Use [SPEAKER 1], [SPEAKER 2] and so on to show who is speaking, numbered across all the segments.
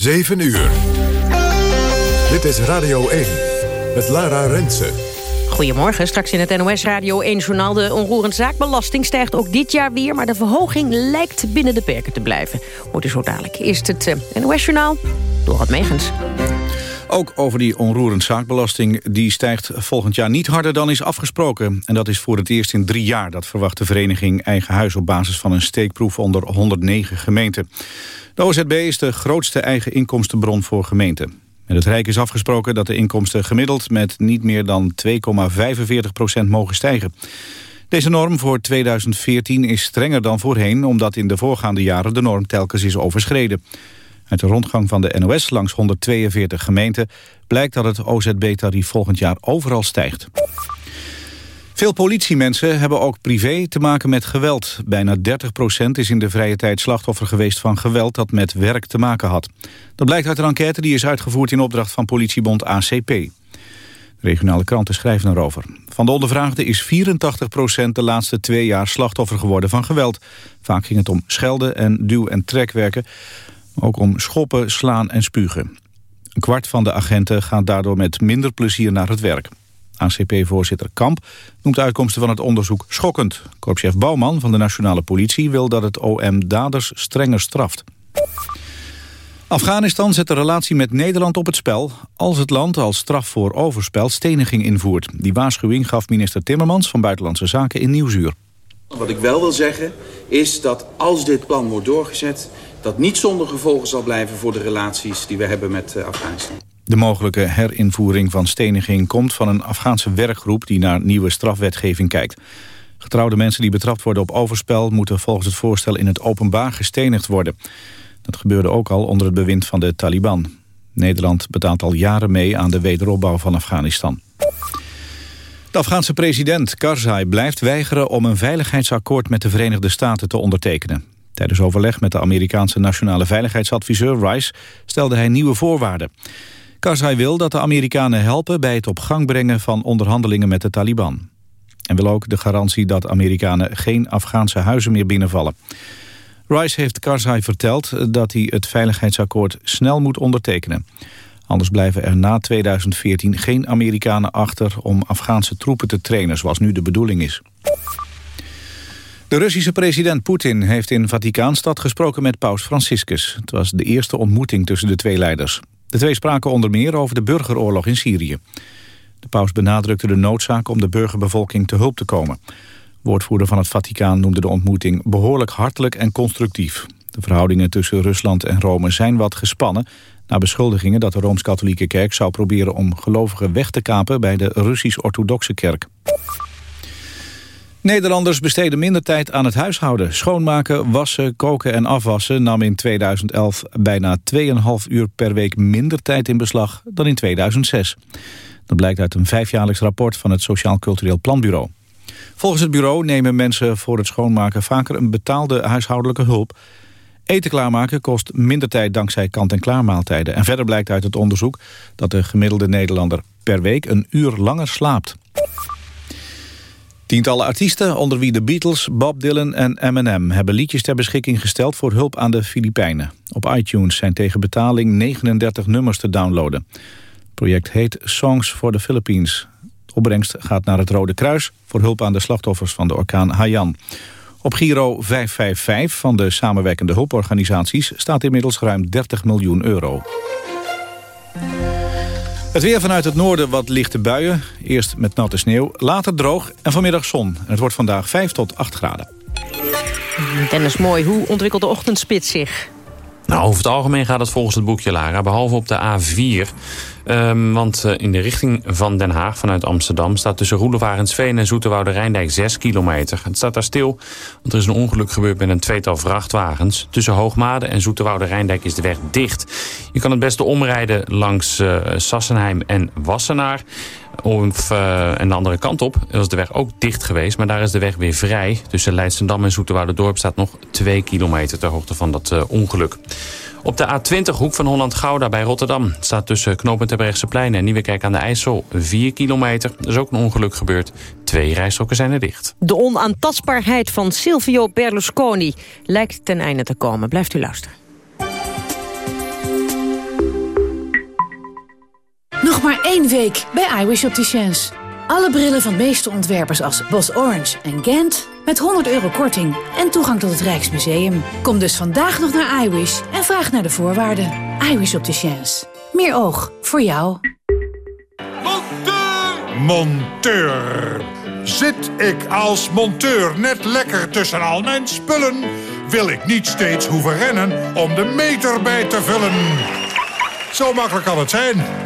[SPEAKER 1] 7 uur. Dit is Radio 1 met Lara Rensen.
[SPEAKER 2] Goedemorgen, straks in het NOS Radio 1-journaal. De onroerend zaakbelasting stijgt ook dit jaar weer... maar de verhoging lijkt binnen de perken te blijven. Hoort u zo dadelijk. Eerst het uh, NOS-journaal, door het Megens.
[SPEAKER 3] Ook over die onroerend zaakbelasting. Die stijgt volgend jaar niet harder dan is afgesproken. En dat is voor het eerst in drie jaar. Dat verwacht de vereniging Eigen Huis op basis van een steekproef onder 109 gemeenten. De OZB is de grootste eigen inkomstenbron voor gemeenten. Met het Rijk is afgesproken dat de inkomsten gemiddeld met niet meer dan 2,45 procent mogen stijgen. Deze norm voor 2014 is strenger dan voorheen... omdat in de voorgaande jaren de norm telkens is overschreden. Uit de rondgang van de NOS langs 142 gemeenten... blijkt dat het OZB-tarief volgend jaar overal stijgt. Veel politiemensen hebben ook privé te maken met geweld. Bijna 30% is in de vrije tijd slachtoffer geweest van geweld dat met werk te maken had. Dat blijkt uit een enquête die is uitgevoerd in opdracht van politiebond ACP. De regionale kranten schrijven erover. Van de ondervraagden is 84% de laatste twee jaar slachtoffer geworden van geweld. Vaak ging het om schelden en duw- en trekwerken. Ook om schoppen, slaan en spugen. Een kwart van de agenten gaat daardoor met minder plezier naar het werk. ACP-voorzitter Kamp noemt de uitkomsten van het onderzoek schokkend. Korpschef Bouwman van de Nationale Politie wil dat het OM daders strenger straft. Afghanistan zet de relatie met Nederland op het spel... als het land als straf voor overspel steniging invoert. Die waarschuwing gaf minister Timmermans van Buitenlandse Zaken in Nieuwsuur.
[SPEAKER 4] Wat ik wel wil zeggen is dat als dit plan wordt doorgezet... dat niet zonder gevolgen zal blijven voor de relaties die we hebben met eh, Afghanistan.
[SPEAKER 3] De mogelijke herinvoering van steniging komt van een Afghaanse werkgroep... die naar nieuwe strafwetgeving kijkt. Getrouwde mensen die betrapt worden op overspel... moeten volgens het voorstel in het openbaar gestenigd worden. Dat gebeurde ook al onder het bewind van de Taliban. Nederland betaalt al jaren mee aan de wederopbouw van Afghanistan. De Afghaanse president Karzai blijft weigeren om een veiligheidsakkoord met de Verenigde Staten te ondertekenen. Tijdens overleg met de Amerikaanse nationale veiligheidsadviseur Rice stelde hij nieuwe voorwaarden. Karzai wil dat de Amerikanen helpen bij het op gang brengen van onderhandelingen met de Taliban. En wil ook de garantie dat Amerikanen geen Afghaanse huizen meer binnenvallen. Rice heeft Karzai verteld dat hij het veiligheidsakkoord snel moet ondertekenen. Anders blijven er na 2014 geen Amerikanen achter om Afghaanse troepen te trainen, zoals nu de bedoeling is. De Russische president Poetin heeft in Vaticaanstad gesproken met paus Franciscus. Het was de eerste ontmoeting tussen de twee leiders. De twee spraken onder meer over de burgeroorlog in Syrië. De paus benadrukte de noodzaak om de burgerbevolking te hulp te komen. Woordvoerder van het Vaticaan noemde de ontmoeting behoorlijk hartelijk en constructief. De verhoudingen tussen Rusland en Rome zijn wat gespannen... na beschuldigingen dat de Rooms-Katholieke Kerk zou proberen om gelovigen weg te kapen bij de Russisch-Orthodoxe Kerk. Nederlanders besteden minder tijd aan het huishouden. Schoonmaken, wassen, koken en afwassen nam in 2011 bijna 2,5 uur per week minder tijd in beslag dan in 2006. Dat blijkt uit een vijfjaarlijks rapport van het Sociaal Cultureel Planbureau. Volgens het bureau nemen mensen voor het schoonmaken vaker een betaalde huishoudelijke hulp. Eten klaarmaken kost minder tijd dankzij kant-en-klaar maaltijden. En verder blijkt uit het onderzoek dat de gemiddelde Nederlander per week een uur langer slaapt. Tientallen artiesten, onder wie de Beatles, Bob Dylan en Eminem... hebben liedjes ter beschikking gesteld voor hulp aan de Filipijnen. Op iTunes zijn tegen betaling 39 nummers te downloaden. Het project heet Songs for the Philippines. De opbrengst gaat naar het Rode Kruis... voor hulp aan de slachtoffers van de orkaan Haiyan. Op Giro 555 van de samenwerkende hulporganisaties... staat inmiddels ruim 30 miljoen euro. Het weer vanuit het noorden wat lichte buien. Eerst met natte sneeuw, later droog en vanmiddag zon. En het wordt vandaag 5 tot 8 graden.
[SPEAKER 2] Dennis Mooi, hoe ontwikkelt de ochtendspits zich?
[SPEAKER 5] Nou, over het algemeen gaat het volgens het boekje Lara, behalve op de A4. Um, want uh, in de richting van Den Haag vanuit Amsterdam... staat tussen Roelevarensveen en Zoeterwoude Rijndijk 6 kilometer. Het staat daar stil, want er is een ongeluk gebeurd met een tweetal vrachtwagens. Tussen Hoogmade en Zoeterwoude Rijndijk is de weg dicht. Je kan het beste omrijden langs uh, Sassenheim en Wassenaar. Of, uh, en de andere kant op was de weg ook dicht geweest. Maar daar is de weg weer vrij. Tussen Leidsendam en Dorp staat nog 2 kilometer ter hoogte van dat uh, ongeluk. Op de A20 hoek van Holland-Gouda bij Rotterdam... staat tussen knooppunt Plein en Nieuwekerk aan de IJssel 4 kilometer. Er is ook een ongeluk gebeurd. Twee rijstroken zijn er dicht.
[SPEAKER 2] De onaantastbaarheid van Silvio Berlusconi lijkt ten einde te komen. Blijft u luisteren.
[SPEAKER 6] Nog maar één week bij iWish Opticians. Alle brillen van meeste ontwerpers als Bos Orange en Gent... met 100 euro korting en toegang tot het Rijksmuseum. Kom dus vandaag nog naar iWish en vraag naar de voorwaarden. iWish Opticians. Meer oog voor jou.
[SPEAKER 7] Monteur! Monteur. Zit ik als monteur net lekker tussen al mijn spullen... wil ik niet steeds hoeven rennen om de meter bij te vullen. Zo makkelijk kan het zijn.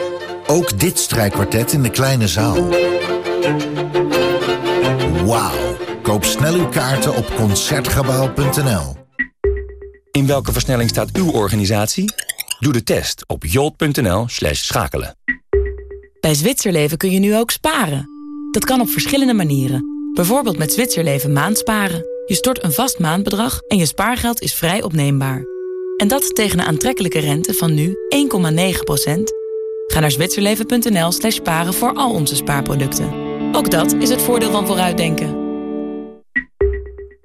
[SPEAKER 8] Ook dit strijkkwartet in de kleine zaal. Wauw. Koop snel uw kaarten op Concertgebouw.nl.
[SPEAKER 9] In welke versnelling staat uw organisatie? Doe de test op jolt.nl slash schakelen.
[SPEAKER 10] Bij Zwitserleven kun je nu ook sparen. Dat kan op verschillende manieren. Bijvoorbeeld met Zwitserleven maandsparen. Je stort een vast maandbedrag en je spaargeld is vrij opneembaar. En dat tegen een aantrekkelijke rente van nu 1,9%. Ga naar zwitserleven.nl slash sparen voor al onze spaarproducten. Ook dat is het voordeel van vooruitdenken.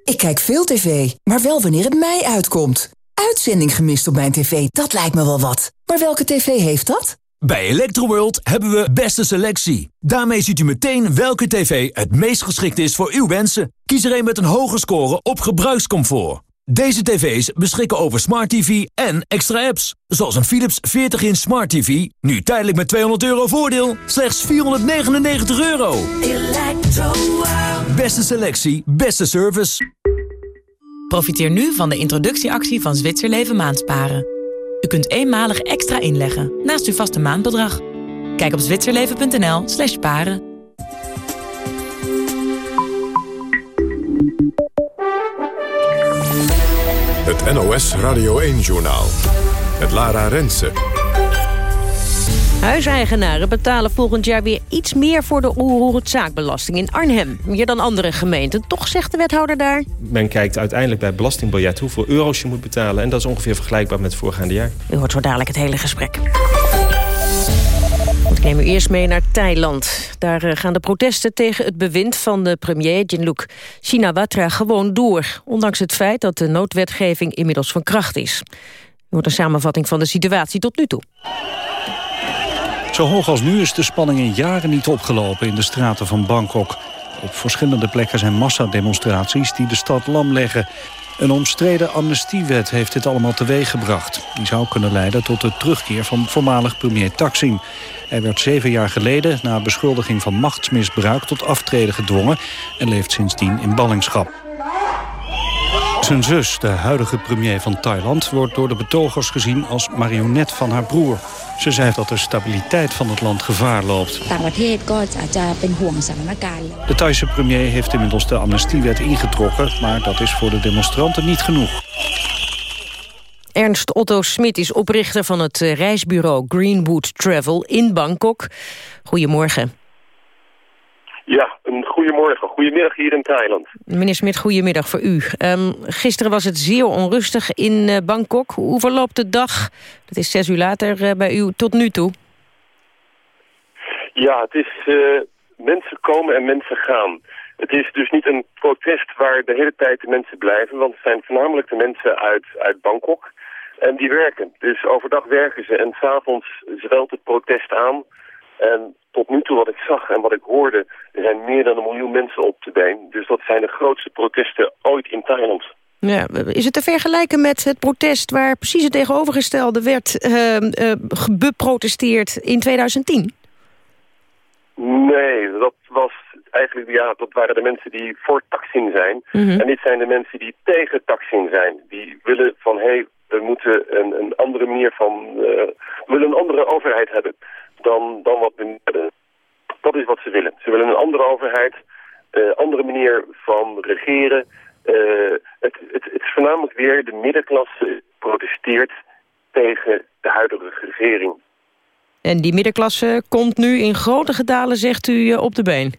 [SPEAKER 11] Ik kijk veel tv, maar wel wanneer het mij uitkomt. Uitzending gemist op mijn tv, dat lijkt me wel wat. Maar welke tv heeft dat?
[SPEAKER 12] Bij Electroworld hebben we beste selectie. Daarmee ziet u meteen welke tv het meest geschikt is voor uw wensen. Kies er een met een hoge score op gebruikscomfort. Deze tv's beschikken over Smart TV en extra apps. Zoals een Philips 40-inch Smart TV. Nu tijdelijk met 200 euro voordeel. Slechts 499 euro. Beste selectie, beste service.
[SPEAKER 10] Profiteer nu van de introductieactie van Zwitserleven Maandsparen. U kunt eenmalig extra inleggen naast uw vaste maandbedrag. Kijk op zwitserleven.nl slash paren.
[SPEAKER 1] Het NOS Radio 1-journaal. Het Lara Rensen.
[SPEAKER 2] Huiseigenaren betalen volgend jaar weer iets meer voor de onroerend zaakbelasting in Arnhem. Meer dan andere gemeenten. Toch zegt de wethouder daar...
[SPEAKER 13] Men kijkt uiteindelijk bij het belastingbiljet hoeveel euro's je moet betalen. En dat is ongeveer vergelijkbaar met het voorgaande jaar.
[SPEAKER 2] U hoort zo dadelijk het hele gesprek. Neem u eerst mee naar Thailand. Daar eh, gaan de protesten tegen het bewind van de premier Jinluk Shinawatra gewoon door. Ondanks het feit dat de noodwetgeving inmiddels van kracht is. U hoort een samenvatting van de situatie tot nu toe.
[SPEAKER 14] Zo hoog als nu is de spanning in jaren niet opgelopen in de straten van Bangkok. Op verschillende plekken zijn massademonstraties die de stad lam leggen. Een omstreden amnestiewet heeft dit allemaal teweeggebracht. Die zou kunnen leiden tot de terugkeer van voormalig premier Taksin. Hij werd zeven jaar geleden na beschuldiging van machtsmisbruik tot aftreden gedwongen... en leeft sindsdien in ballingschap. Zijn zus, de huidige premier van Thailand, wordt door de betogers gezien als marionet van haar broer. Ze zei dat de stabiliteit van het land gevaar loopt. De Thaise premier heeft inmiddels de amnestiewet ingetrokken, maar dat is voor de demonstranten niet genoeg.
[SPEAKER 2] Ernst Otto Smit is oprichter van het eh, reisbureau Greenwood Travel in Bangkok. Goedemorgen.
[SPEAKER 15] Ja, een goedemorgen. Goedemiddag hier in Thailand.
[SPEAKER 2] Meneer Smit, goedemiddag voor u. Um, gisteren was het zeer onrustig in uh, Bangkok. Hoe verloopt de dag, dat is zes uur later, uh, bij u tot nu toe?
[SPEAKER 15] Ja, het is uh, mensen komen en mensen gaan. Het is dus niet een protest waar de hele tijd de mensen blijven, want het zijn voornamelijk de mensen uit, uit Bangkok. En die werken. Dus overdag werken ze en s'avonds zwelt het protest aan. En tot nu toe wat ik zag en wat ik hoorde, er zijn meer dan een miljoen mensen op de been. Dus dat zijn de grootste protesten ooit in Thailand.
[SPEAKER 2] Ja, is het te vergelijken met het protest waar precies het tegenovergestelde werd uh, uh, beprotesteerd in 2010?
[SPEAKER 15] Nee, dat was eigenlijk, ja, dat waren de mensen die voor Taksin zijn. Mm -hmm. En dit zijn de mensen die tegen Taksin zijn. Die willen van, hé, hey, we moeten een, een andere manier van, uh, we willen een andere overheid hebben dan, dan wat we hebben. Dat is wat ze willen. Ze willen een andere overheid, een uh, andere manier van regeren. Uh, het, het, het is voornamelijk weer de middenklasse protesteert tegen de huidige regering.
[SPEAKER 2] En die middenklasse komt nu in grote getalen, zegt u, op de been.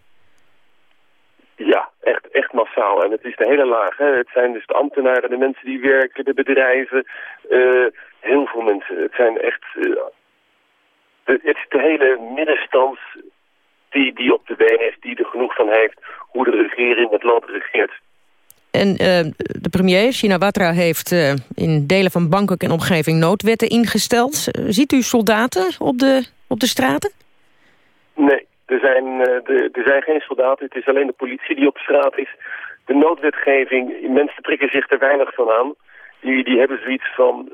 [SPEAKER 15] Ja, echt, echt massaal. En het is de hele laag. Hè. Het zijn dus de ambtenaren, de mensen die werken, de bedrijven. heel veel mensen. Het zijn echt... het is de hele middenstand die, die op de been is, die er genoeg van heeft... hoe de regering het land regeert.
[SPEAKER 2] En uh, de premier, Shinawatra, heeft uh, in delen van Bangkok en omgeving noodwetten ingesteld. Uh, ziet u soldaten op de, op de straten?
[SPEAKER 15] Nee, er zijn, de, er zijn geen soldaten. Het is alleen de politie die op straat is. De noodwetgeving, mensen trekken zich er weinig van aan. Die, die hebben zoiets van...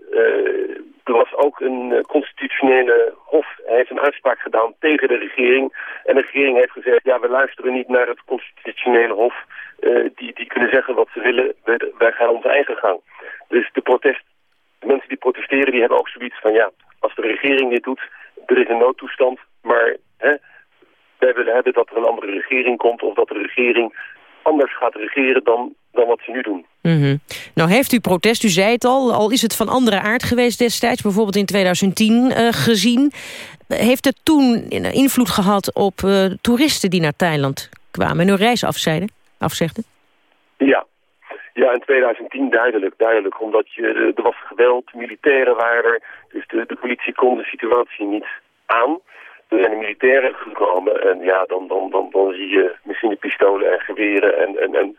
[SPEAKER 15] er was ook een constitutionele hof. Hij heeft een uitspraak gedaan tegen de regering. En de regering heeft gezegd... ja, we luisteren niet naar het constitutionele hof... Uh, die, die kunnen zeggen wat ze willen. Wij, wij gaan onze eigen gang. Dus de, protest, de mensen die protesteren, die hebben ook zoiets van... ja, als de regering dit doet, er is een noodtoestand... maar hè, wij willen hebben dat er een andere regering komt... of dat de regering anders gaat regeren dan, dan wat ze nu doen.
[SPEAKER 2] Mm -hmm. Nou heeft u protest, u zei het al, al is het van andere aard geweest destijds... bijvoorbeeld in 2010 uh, gezien. Heeft het toen invloed gehad op uh, toeristen die naar Thailand kwamen... en hun reis afzeiden? afzegde?
[SPEAKER 15] Ja. Ja, in 2010 duidelijk, duidelijk. Omdat je, er was geweld, militairen waren er. Dus de, de politie kon de situatie niet aan. Er zijn de militairen gekomen en ja, dan, dan, dan, dan zie je machinepistolen en geweren en, en, en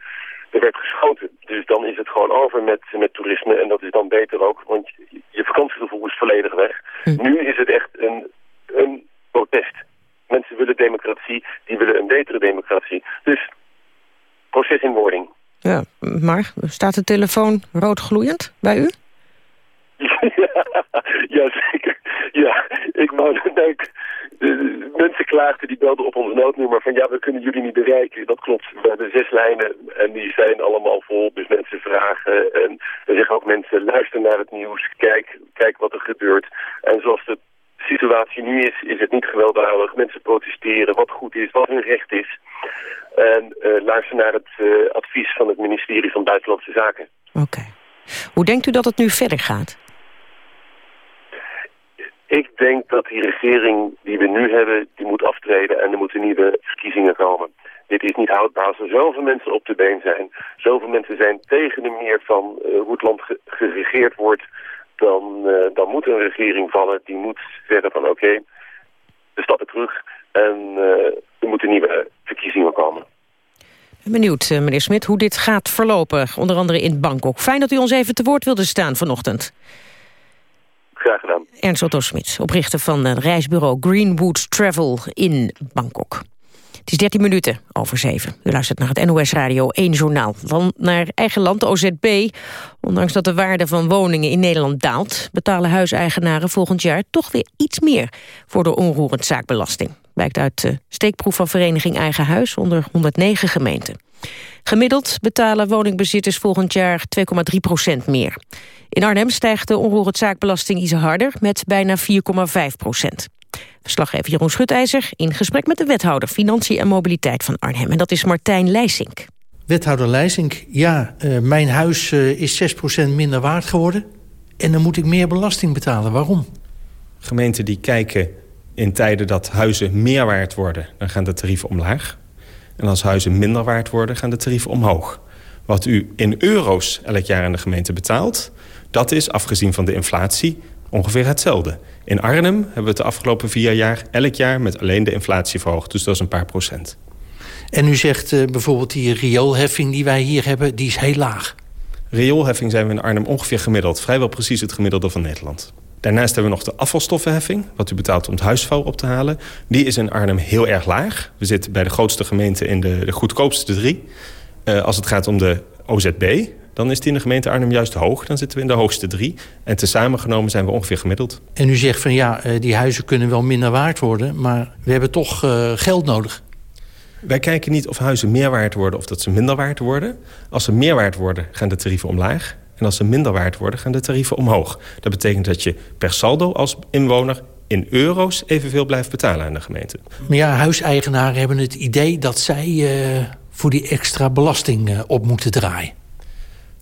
[SPEAKER 15] er werd geschoten. Dus dan is het gewoon over met, met toerisme en dat is dan beter ook, want je, vakantiegevoel is volledig weg. Hm. Nu is het echt een, een protest. Mensen willen democratie, die willen een betere democratie. Dus proces in wording.
[SPEAKER 2] Ja, maar staat de telefoon roodgloeiend bij u?
[SPEAKER 15] ja, zeker. Ja, ik wou mensen klaagden, die belden op ons noodnummer van ja, we kunnen jullie niet bereiken. Dat klopt, we hebben zes lijnen en die zijn allemaal vol. Dus mensen vragen en er zeggen ook mensen luister naar het nieuws, kijk, kijk wat er gebeurt. En zoals de situatie nu is, is het niet gewelddadig. Mensen protesteren, wat goed is, wat hun recht is. En uh, luister naar het uh, advies van het ministerie van Buitenlandse Zaken.
[SPEAKER 2] Oké. Hoe denkt u dat het nu verder gaat?
[SPEAKER 15] Ik denk dat die regering die we nu hebben, die moet aftreden en er moeten nieuwe verkiezingen komen. Dit is niet houdbaar als er zoveel mensen op de been zijn. Zoveel mensen zijn tegen de meer van uh, hoe het land ge geregeerd wordt dan, uh, dan moet een regering vallen die moet zeggen van oké, we stappen terug en uh, er moeten nieuwe verkiezingen komen.
[SPEAKER 2] Benieuwd, eh, meneer Smit, hoe dit gaat verlopen, onder andere in Bangkok. Fijn dat u ons even te woord wilde staan vanochtend.
[SPEAKER 15] Graag.
[SPEAKER 2] Ernst Otto Smit, oprichter van het reisbureau Greenwood Travel in Bangkok. Het is 13 minuten over 7. U luistert naar het NOS Radio 1 Journaal. Van naar eigen land OZB. Ondanks dat de waarde van woningen in Nederland daalt... betalen huiseigenaren volgend jaar toch weer iets meer... voor de onroerend zaakbelasting. Blijkt uit de steekproef van Vereniging Eigen Huis... onder 109 gemeenten. Gemiddeld betalen woningbezitters volgend jaar 2,3 procent meer. In Arnhem stijgt de onroerend zaakbelasting iets harder... met bijna 4,5 procent. Verslaggever Jeroen Schutijzer in gesprek met de wethouder Financiën en Mobiliteit van Arnhem. En dat is Martijn Leisink.
[SPEAKER 16] Wethouder Leisink, ja, uh, mijn huis uh, is 6% minder waard geworden. En dan moet ik meer belasting betalen. Waarom?
[SPEAKER 13] Gemeenten die kijken in tijden dat huizen meer waard worden... dan gaan de tarieven omlaag. En als huizen minder waard worden, gaan de tarieven omhoog. Wat u in euro's elk jaar aan de gemeente betaalt... dat is, afgezien van de inflatie, ongeveer hetzelfde. In Arnhem hebben we het de afgelopen vier jaar elk jaar met alleen de inflatie verhoogd. Dus dat is een paar procent.
[SPEAKER 16] En u zegt uh, bijvoorbeeld die rioolheffing die wij hier hebben, die is heel laag.
[SPEAKER 13] Rioolheffing zijn we in Arnhem ongeveer gemiddeld. Vrijwel precies het gemiddelde van Nederland. Daarnaast hebben we nog de afvalstoffenheffing, wat u betaalt om het huisvuil op te halen. Die is in Arnhem heel erg laag. We zitten bij de grootste gemeente in de, de goedkoopste drie. Uh, als het gaat om de OZB, dan is die in de gemeente Arnhem juist hoog. Dan zitten we in de hoogste drie. En tezamen genomen zijn we ongeveer gemiddeld.
[SPEAKER 16] En u zegt van ja, eh, die huizen kunnen wel minder waard worden... maar we hebben toch uh, geld nodig.
[SPEAKER 13] Wij kijken niet of huizen meer waard worden of dat ze minder waard worden. Als ze meer waard worden, gaan de tarieven omlaag. En als ze minder waard worden, gaan de tarieven omhoog. Dat betekent dat je per saldo als inwoner in euro's evenveel blijft betalen aan de gemeente.
[SPEAKER 16] Maar ja, huiseigenaren hebben het idee dat zij uh, voor die extra belasting uh, op moeten draaien.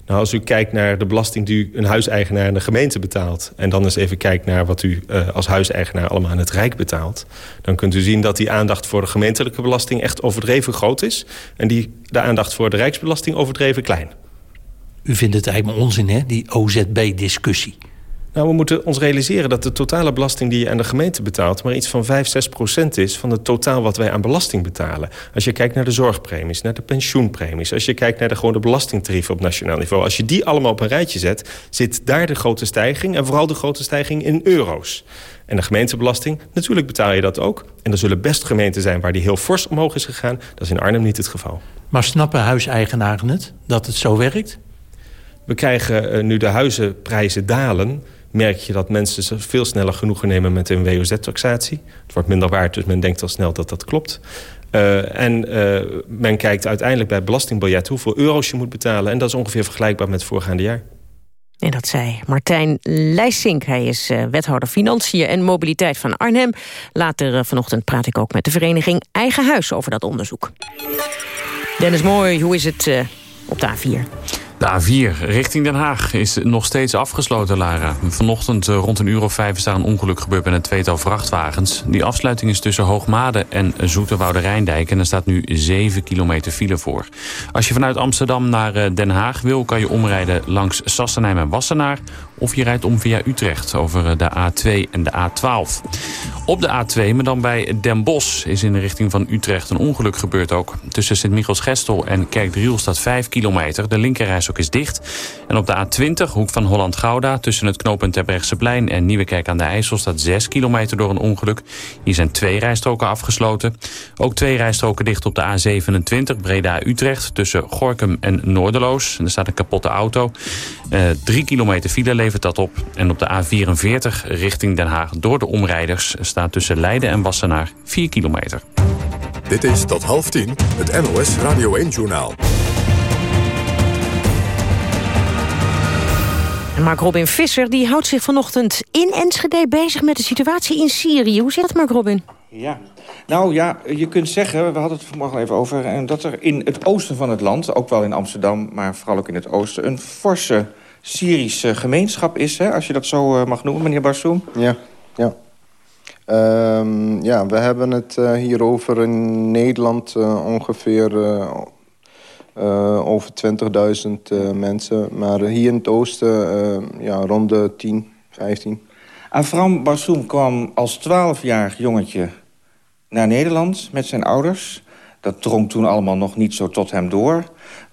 [SPEAKER 13] Nou, als u kijkt naar de belasting die een huiseigenaar en de gemeente betaalt... en dan eens even kijkt naar wat u uh, als huiseigenaar allemaal aan het Rijk betaalt... dan kunt u zien dat die aandacht voor de gemeentelijke belasting echt overdreven groot is... en die, de aandacht voor de rijksbelasting overdreven klein.
[SPEAKER 16] U vindt het eigenlijk onzin, hè, die OZB-discussie?
[SPEAKER 13] Nou, we moeten ons realiseren dat de totale belasting die je aan de gemeente betaalt... maar iets van 5, 6 procent is van het totaal wat wij aan belasting betalen. Als je kijkt naar de zorgpremies, naar de pensioenpremies... als je kijkt naar de gewone belastingtarieven op nationaal niveau... als je die allemaal op een rijtje zet, zit daar de grote stijging... en vooral de grote stijging in euro's. En de gemeentebelasting, natuurlijk betaal je dat ook. En er zullen best gemeenten zijn waar die heel fors omhoog is gegaan. Dat is in Arnhem niet het geval.
[SPEAKER 16] Maar snappen huiseigenaren het, dat het zo werkt?
[SPEAKER 13] We krijgen uh, nu de huizenprijzen dalen merk je dat mensen veel sneller genoegen nemen met hun WOZ-taxatie. Het wordt minder waard, dus men denkt al snel dat dat klopt. Uh, en uh, men kijkt uiteindelijk bij belastingbiljet hoeveel euro's je moet betalen. En dat is ongeveer vergelijkbaar met het voorgaande jaar.
[SPEAKER 2] En dat zei Martijn Leijsink. Hij is wethouder Financiën en Mobiliteit van Arnhem. Later vanochtend praat ik ook met de vereniging Eigen Huis over dat onderzoek. Dennis Mooi, hoe is het op de A4?
[SPEAKER 5] De A4 richting Den Haag is nog steeds afgesloten, Lara. Vanochtend eh, rond een uur of vijf is daar een ongeluk gebeurd met een tweetal vrachtwagens. Die afsluiting is tussen Hoogmade en Zoeterwoude Rijndijk... en er staat nu 7 kilometer file voor. Als je vanuit Amsterdam naar eh, Den Haag wil... kan je omrijden langs Sassenheim en Wassenaar... of je rijdt om via Utrecht over eh, de A2 en de A12. Op de A2, maar dan bij Den Bosch, is in de richting van Utrecht een ongeluk gebeurd ook. Tussen Sint-Michels-Gestel en Kerkdriel staat 5 kilometer. De is dicht. En op de A20, hoek van Holland-Gouda, tussen het knooppunt Terbrechtseplein en Nieuwekerk aan de IJssel staat 6 kilometer door een ongeluk. Hier zijn twee rijstroken afgesloten. Ook twee rijstroken dicht op de A27, Breda-Utrecht, tussen Gorkum en Noorderloos. En er staat een kapotte auto. Uh, drie kilometer file levert dat op. En op de A44 richting Den Haag door de omrijders staat tussen Leiden en Wassenaar 4 kilometer.
[SPEAKER 1] Dit is tot half tien het NOS Radio 1-journaal.
[SPEAKER 2] Mark Robin Visser die houdt zich vanochtend in Enschede bezig met de situatie in Syrië. Hoe zit het, Mark Robin?
[SPEAKER 17] Ja, nou ja, je kunt zeggen, we hadden het vanmorgen even over... dat er in het oosten van het land, ook wel in Amsterdam... maar vooral ook in het oosten, een forse Syrische gemeenschap is... Hè, als je dat zo uh, mag noemen, meneer Barsoum.
[SPEAKER 18] Ja, ja. Um, ja, we hebben het uh, hier over in Nederland uh, ongeveer uh, over 20.000 mensen. Maar hier in het oosten ja, rond de 10, 15.
[SPEAKER 17] Avram Barsoum kwam als 12-jarig jongetje naar Nederland met zijn ouders. Dat drong toen allemaal nog niet zo tot hem door.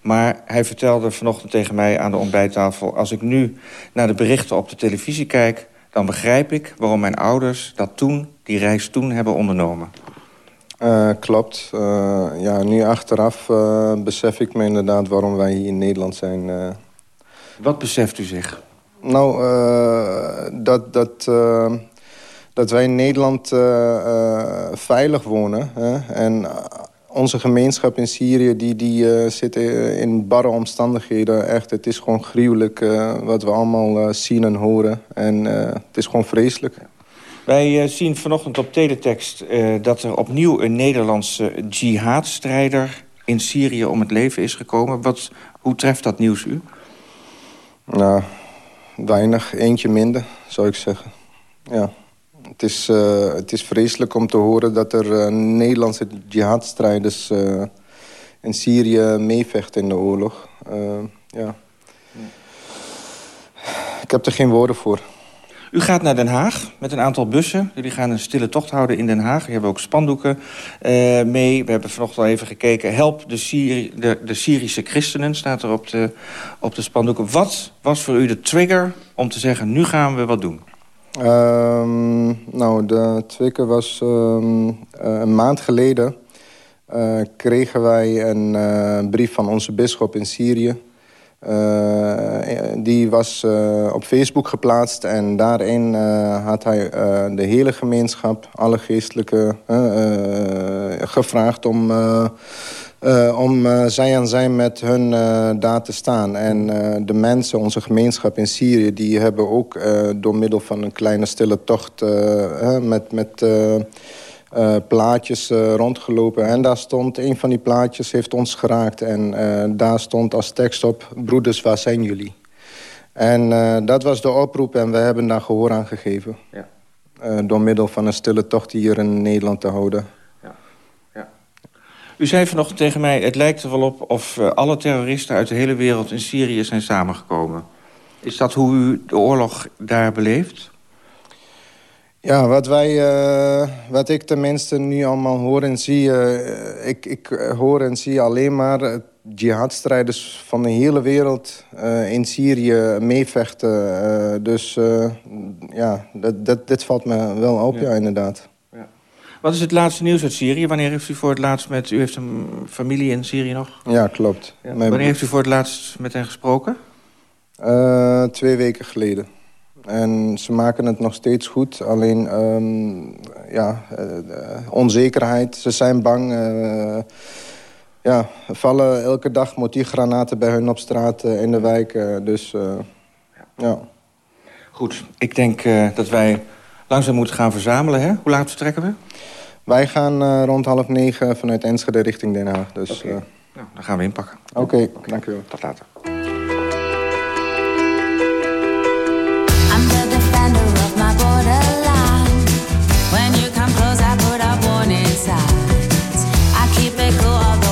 [SPEAKER 17] Maar hij vertelde vanochtend tegen mij aan de ontbijttafel... als ik nu naar de berichten op de televisie kijk... dan begrijp ik waarom mijn ouders dat toen, die reis toen hebben ondernomen.
[SPEAKER 18] Uh, klopt. Uh, ja, nu achteraf uh, besef ik me inderdaad waarom wij hier in Nederland zijn.
[SPEAKER 17] Wat beseft u zich?
[SPEAKER 18] Nou, dat, dat, dat wij in Nederland veilig wonen. Hè? En onze gemeenschap in Syrië die, die zit in barre omstandigheden. Echt, het is gewoon gruwelijk wat we allemaal zien en horen. En het is gewoon vreselijk.
[SPEAKER 17] Wij uh, zien vanochtend op teletext uh, dat er opnieuw een Nederlandse jihadstrijder in Syrië om het leven is gekomen. Wat, hoe treft dat nieuws u?
[SPEAKER 18] Nou, weinig. Eentje minder, zou ik zeggen. Ja. Het is, uh, het is vreselijk om te horen dat er Nederlandse jihadstrijders in Syrië meevechten in de oorlog. ja. Ik heb er geen woorden voor.
[SPEAKER 17] U gaat naar Den Haag met een aantal bussen. Jullie gaan een stille tocht houden in Den Haag. Je hebt ook spandoeken uh, mee. We hebben vanochtend al even gekeken. Help de, de, de, Syrische christenen, staat er op de, op de spandoeken. Wat was voor u de trigger om te zeggen, nu gaan we wat doen?
[SPEAKER 18] Um, nou, de trigger was um, een maand geleden... Uh, kregen wij een brief van onze bisschop in Syrië... Uh, die was uh, op Facebook geplaatst en daarin had hij de hele gemeenschap, alle geestelijke, gevraagd om, om zij aan zij met hun daar te staan. En de mensen, onze gemeenschap in Syrië, die hebben ook door middel van een kleine stille tocht met... met uh, plaatjes uh, rondgelopen. En daar stond, een van die plaatjes heeft ons geraakt. En uh, daar stond als tekst op, broeders, waar zijn jullie? En dat was de oproep en we hebben daar gehoor aan gegeven. Ja. door middel van een stille tocht hier in Nederland te houden. Ja.
[SPEAKER 17] Ja. U zei vanochtend tegen mij, het lijkt er wel op of alle terroristen uit de hele wereld in Syrië zijn samengekomen. Is dat hoe u de oorlog daar beleeft?
[SPEAKER 18] Ja, wat, wij, uh, wat ik tenminste nu allemaal hoor en zie... Uh, ik, ik hoor en zie alleen maar jihadstrijders van de hele wereld uh, in Syrië meevechten. dus ja, dat, dat, dit valt me wel op, ja, ja inderdaad. Ja.
[SPEAKER 17] Wat is het laatste nieuws uit Syrië? Wanneer heeft u voor het laatst met... U heeft een familie in Syrië nog?
[SPEAKER 18] Ja, klopt.
[SPEAKER 17] Ja. Wanneer heeft u voor het laatst met hen gesproken?
[SPEAKER 18] twee weken geleden. En ze maken het nog steeds goed. Alleen, um, ja, uh, onzekerheid. Ze zijn bang. Uh, ja, vallen elke dag granaten bij hun op straat uh, in de wijk. dus, ja.
[SPEAKER 17] Goed, ik denk dat wij langzaam moeten gaan verzamelen. Hè? Hoe laat vertrekken we?
[SPEAKER 18] Wij gaan rond half negen vanuit Enschede richting Den Haag. Dus,
[SPEAKER 17] okay. nou, dan gaan we inpakken.
[SPEAKER 18] Oké, okay, okay. dank u wel.
[SPEAKER 17] Tot later.
[SPEAKER 11] go of the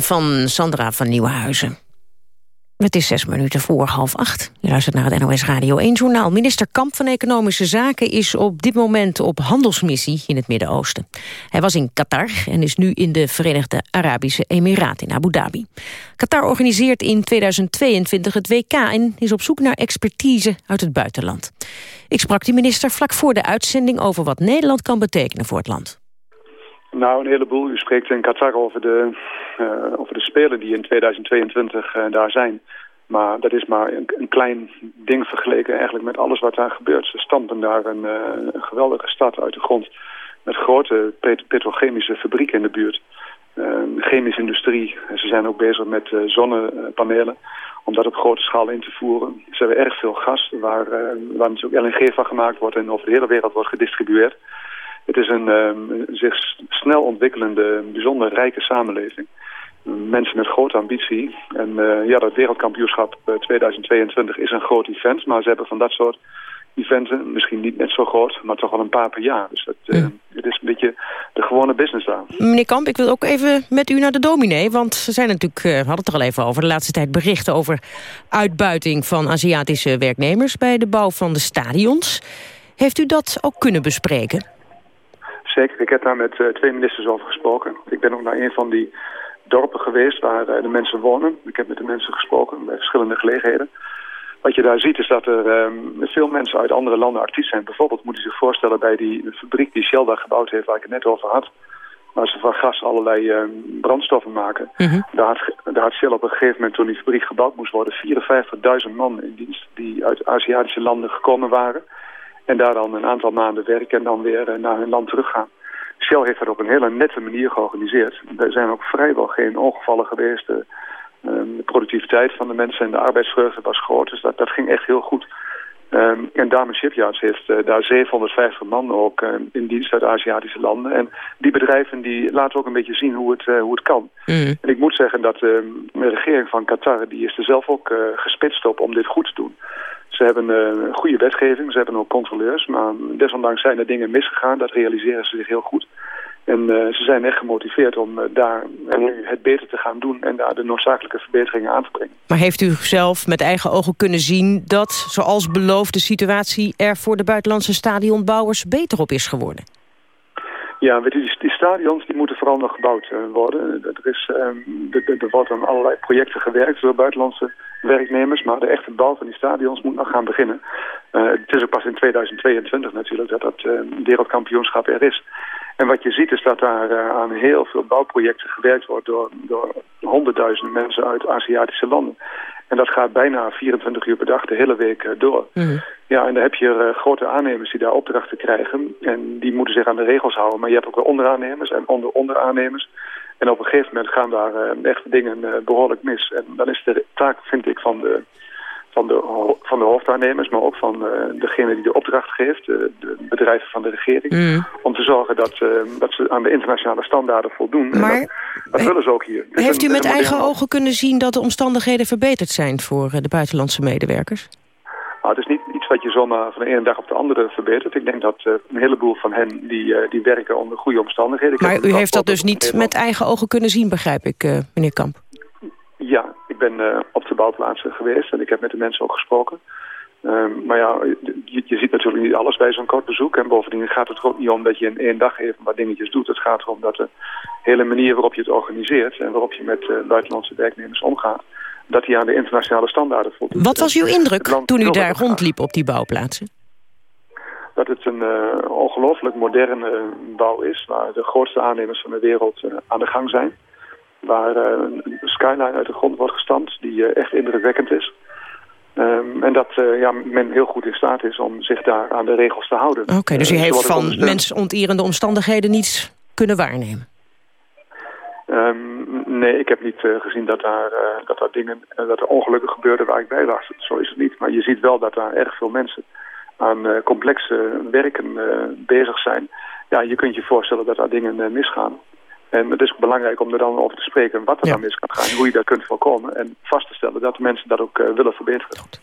[SPEAKER 11] Van Sandra van Nieuwenhuizen. Het is zes minuten voor half acht. Je luistert naar het NOS Radio 1-journaal. Minister Kamp van Economische Zaken is op dit moment op handelsmissie in het Midden-Oosten. Hij was in Qatar en is nu in de Verenigde Arabische Emiraten in Abu Dhabi. Qatar organiseert in 2022 het WK en is op zoek naar expertise uit het buitenland. Ik sprak die minister vlak voor de uitzending over wat Nederland kan betekenen voor het land.
[SPEAKER 19] Nou, een heleboel. U spreekt in Qatar over de, uh, over de Spelen die in 2022 uh, eh, daar zijn. Maar dat is maar een, een, klein ding vergeleken eigenlijk met alles wat daar gebeurt. Ze stampen daar een, een geweldige stad uit de grond met grote petrochemische fabrieken in de buurt. chemische industrie. Ze zijn ook bezig met zonnepanelen om dat op grote schaal in te voeren. Ze hebben erg veel gas waar, waar natuurlijk LNG van gemaakt wordt en over de hele wereld wordt gedistribueerd. Het is een um, zich snel ontwikkelende, bijzonder rijke samenleving. Mensen met grote ambitie. En uh, ja, dat wereldkampioenschap 2022 is een groot event. Maar ze hebben van dat soort eventen, misschien niet net zo groot, maar toch al een paar per jaar. Dus het, uh, het is een beetje de gewone business daar.
[SPEAKER 2] Meneer Kamp, ik wil ook even met u naar de dominee. Want ze zijn natuurlijk, uh, hadden het er al even over, de laatste tijd berichten over uitbuiting van Aziatische werknemers bij de bouw van de stadions. Heeft u dat ook kunnen bespreken?
[SPEAKER 19] Zeker, ik heb daar met uh, twee ministers over gesproken. Ik ben ook naar een van die dorpen geweest waar uh, de mensen wonen. Ik heb met de mensen gesproken bij verschillende gelegenheden. Wat je daar ziet is dat er um, veel mensen uit andere landen actief zijn. Bijvoorbeeld moet je zich voorstellen bij die fabriek die Shell daar gebouwd heeft waar ik het net over had. Waar ze van gas allerlei uh, brandstoffen maken. Mm -hmm. daar, had, daar had Shell op een gegeven moment toen die fabriek gebouwd moest worden... 54.000 man in dienst die uit Aziatische landen gekomen waren... En daar dan een aantal maanden werken en dan weer uh, naar hun land teruggaan. Shell heeft dat op een hele nette manier georganiseerd. Er zijn ook vrijwel geen ongevallen geweest. De, de productiviteit van de mensen en de arbeidsvreugde was groot. Dus dat, dat ging echt heel goed. Um, en Damen Shipyards heeft uh, daar 750 man ook uh, in dienst uit Aziatische landen. En die bedrijven die laten ook een beetje zien hoe het, uh, hoe het kan. Mm. En ik moet zeggen dat de regering van Qatar die is er zelf ook gespitst op om dit goed te doen. Ze hebben een goede wetgeving, ze hebben ook controleurs. Maar desondanks zijn er dingen misgegaan, dat realiseren ze zich heel goed. En uh, ze zijn echt gemotiveerd om uh, daar en nu het beter te gaan doen... en daar de noodzakelijke verbeteringen aan te brengen.
[SPEAKER 2] Maar heeft u zelf met eigen ogen kunnen zien dat, zoals beloofd... de situatie er voor de buitenlandse stadionbouwers beter op is geworden?
[SPEAKER 19] Ja, weet u, die, stadions die moeten vooral nog gebouwd uh, worden. Er, is, um, er wordt aan allerlei projecten gewerkt door buitenlandse werknemers. Maar de echte bouw van die stadions moet nog gaan beginnen. Uh, het is ook pas in 2022 natuurlijk dat dat uh, wereldkampioenschap er is. En wat je ziet is dat daar uh, aan heel veel bouwprojecten gewerkt wordt door, door honderdduizenden mensen uit Aziatische landen. En dat gaat bijna 24 uur per dag de hele week uh, door. Mm. Ja, en dan heb je uh, grote aannemers die daar opdrachten krijgen. En die moeten zich aan de regels houden. Maar je hebt ook onderaannemers en onder-onderaannemers. En op een gegeven moment gaan daar uh, echt dingen behoorlijk mis. En dan is de taak, vind ik, van de, van de, van de hoofdaannemers, maar ook van uh, degene die de opdracht geeft, de, de bedrijven van de regering, mm. om te zorgen dat, uh, dat ze aan de internationale standaarden voldoen.
[SPEAKER 2] Maar
[SPEAKER 19] dat, dat willen ze ook hier.
[SPEAKER 2] Dus heeft een, u met eigen ogen kunnen zien dat de omstandigheden verbeterd zijn voor de buitenlandse medewerkers?
[SPEAKER 19] Nou, het is niet iets wat je zomaar van de ene dag op de andere verbetert. Ik denk dat een heleboel van hen die, die werken onder goede omstandigheden.
[SPEAKER 2] Maar u heeft dat dus niet met eigen ogen kunnen zien, begrijp ik, meneer Kamp?
[SPEAKER 19] Ja, ik ben uh, op de bouwplaatsen geweest en ik heb met de mensen ook gesproken. Um, maar ja, je, je, ziet natuurlijk niet alles bij zo'n kort bezoek. En bovendien gaat het er ook niet om dat je in één dag even wat dingetjes doet. Het gaat erom dat de hele manier waarop je het organiseert... en waarop je met uh, buitenlandse werknemers omgaat... dat die aan de internationale standaarden voldoet.
[SPEAKER 2] Wat was uw indruk toen u daar rondliep op die bouwplaatsen?
[SPEAKER 19] Dat het een uh, ongelooflijk moderne bouw is... waar de grootste aannemers van de wereld aan de gang zijn waar uh, een skyline uit de grond wordt gestampt die uh, echt indrukwekkend is. Um, en dat uh, ja, men heel goed in staat is om zich daar aan de regels te houden.
[SPEAKER 2] Oké, okay, dus u heeft van mensonterende omstandigheden niets kunnen waarnemen?
[SPEAKER 19] Um, nee, ik heb niet gezien dat daar, dat daar dingen, dat er ongelukken gebeurden waar ik bij was. Zo is het niet. Maar je ziet wel dat daar erg veel mensen aan complexe werken bezig zijn. Ja, je kunt je voorstellen dat daar dingen misgaan. En het is ook belangrijk om er dan over te spreken wat er ja. dan mis kan gaan. Hoe je dat kunt voorkomen. En vast te stellen dat de mensen dat ook uh, willen verbeteren. Goed.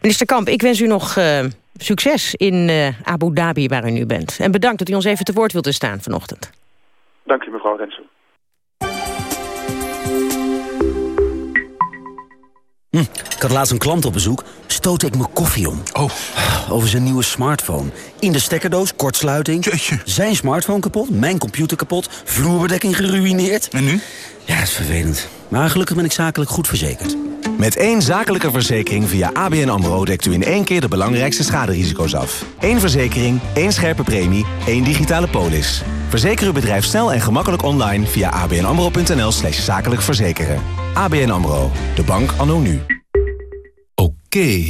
[SPEAKER 2] Minister Kamp, ik wens u nog uh, succes in uh, Abu Dhabi waar u nu bent. En bedankt dat u ons even te woord wilt staan vanochtend.
[SPEAKER 19] Dank u mevrouw Rensen.
[SPEAKER 20] Hm, ik had laatst een klant op bezoek. Stootte ik mijn koffie om.
[SPEAKER 21] Oh.
[SPEAKER 20] Over zijn nieuwe smartphone. In de stekkerdoos, kortsluiting.
[SPEAKER 21] Jeetje.
[SPEAKER 20] Zijn smartphone kapot, mijn computer kapot. Vloerbedekking geruineerd.
[SPEAKER 21] En nu?
[SPEAKER 20] Ja, dat is vervelend. Maar gelukkig ben ik zakelijk goed verzekerd.
[SPEAKER 22] Met één zakelijke verzekering via ABN AMRO... dekt u in één keer de belangrijkste schaderisico's af. Eén verzekering, één scherpe premie, één digitale polis. Verzeker uw bedrijf snel en gemakkelijk online... via abnamro.nl slash zakelijk verzekeren. ABN AMRO, de bank anno nu.
[SPEAKER 23] Oké.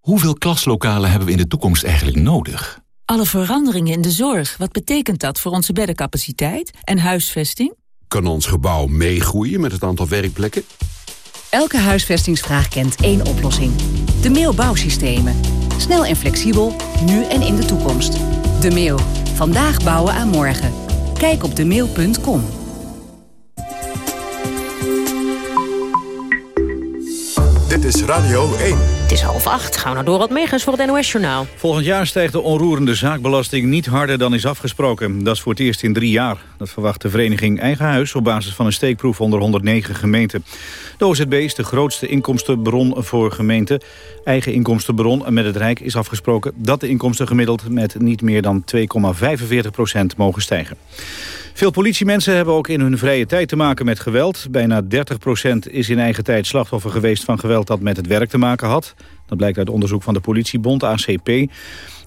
[SPEAKER 23] Hoeveel klaslokalen hebben we in de toekomst eigenlijk nodig?
[SPEAKER 24] Alle veranderingen in de zorg, wat betekent dat voor onze beddencapaciteit en huisvesting?
[SPEAKER 21] Kan ons gebouw meegroeien met het aantal werkplekken?
[SPEAKER 25] Elke huisvestingsvraag kent één oplossing. De Meo Bouwsystemen. Snel en flexibel, nu en in de toekomst. De Meo. Vandaag bouwen aan morgen. Kijk op demeel.com.
[SPEAKER 1] Dit is Radio 1.
[SPEAKER 2] Het is half acht. Gaan we naar Dorot Megens voor het NOS-journaal.
[SPEAKER 3] Volgend jaar stijgt de onroerende zaakbelasting niet harder dan is afgesproken. Dat is voor het eerst in drie jaar. Dat verwacht de vereniging Eigen Huis op basis van een steekproef onder 109 gemeenten. De OZB is de grootste inkomstenbron voor gemeenten. Eigen inkomstenbron met het Rijk is afgesproken dat de inkomsten gemiddeld met niet meer dan 2,45 procent mogen stijgen. Veel politiemensen hebben ook in hun vrije tijd te maken met geweld. Bijna 30% is in eigen tijd slachtoffer geweest van geweld dat met het werk te maken had. Dat blijkt uit onderzoek van de politiebond, ACP.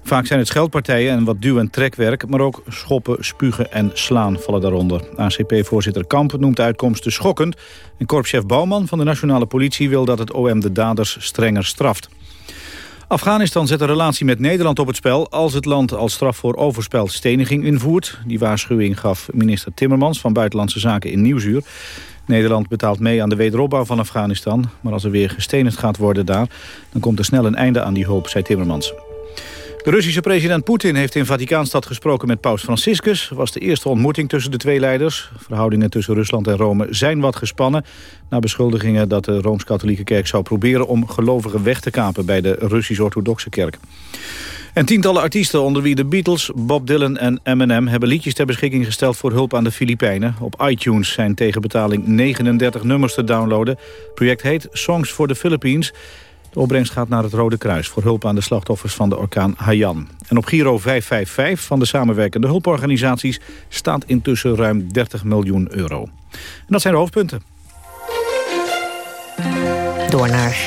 [SPEAKER 3] Vaak zijn het scheldpartijen en wat duw- en trekwerk... maar ook schoppen, spugen en slaan vallen daaronder. ACP-voorzitter Kamp noemt de uitkomsten schokkend... en korpschef Bouwman van de Nationale Politie wil dat het OM de daders strenger straft. Afghanistan zet een relatie met Nederland op het spel... als het land als straf voor overspel steniging invoert. Die waarschuwing gaf minister Timmermans van Buitenlandse Zaken in Nieuwsuur. Nederland betaalt mee aan de wederopbouw van Afghanistan. Maar als er weer gestenigd gaat worden daar... dan komt er snel een einde aan die hoop, zei Timmermans. De Russische president Poetin heeft in Vaticaanstad gesproken met paus Franciscus. Was de eerste ontmoeting tussen de twee leiders. Verhoudingen tussen Rusland en Rome zijn wat gespannen... na beschuldigingen dat de Rooms-Katholieke Kerk zou proberen... om gelovigen weg te kapen bij de Russisch-Orthodoxe Kerk. En tientallen artiesten, onder wie de Beatles, Bob Dylan en Eminem... hebben liedjes ter beschikking gesteld voor hulp aan de Filipijnen. Op iTunes zijn tegen betaling 39 nummers te downloaden. Het project heet Songs for the Philippines... De opbrengst gaat naar het Rode Kruis voor hulp aan de slachtoffers van de orkaan Haiyan. En op Giro 555 van de samenwerkende hulporganisaties staat intussen ruim 30 miljoen euro. En dat zijn de hoofdpunten.
[SPEAKER 2] Door naar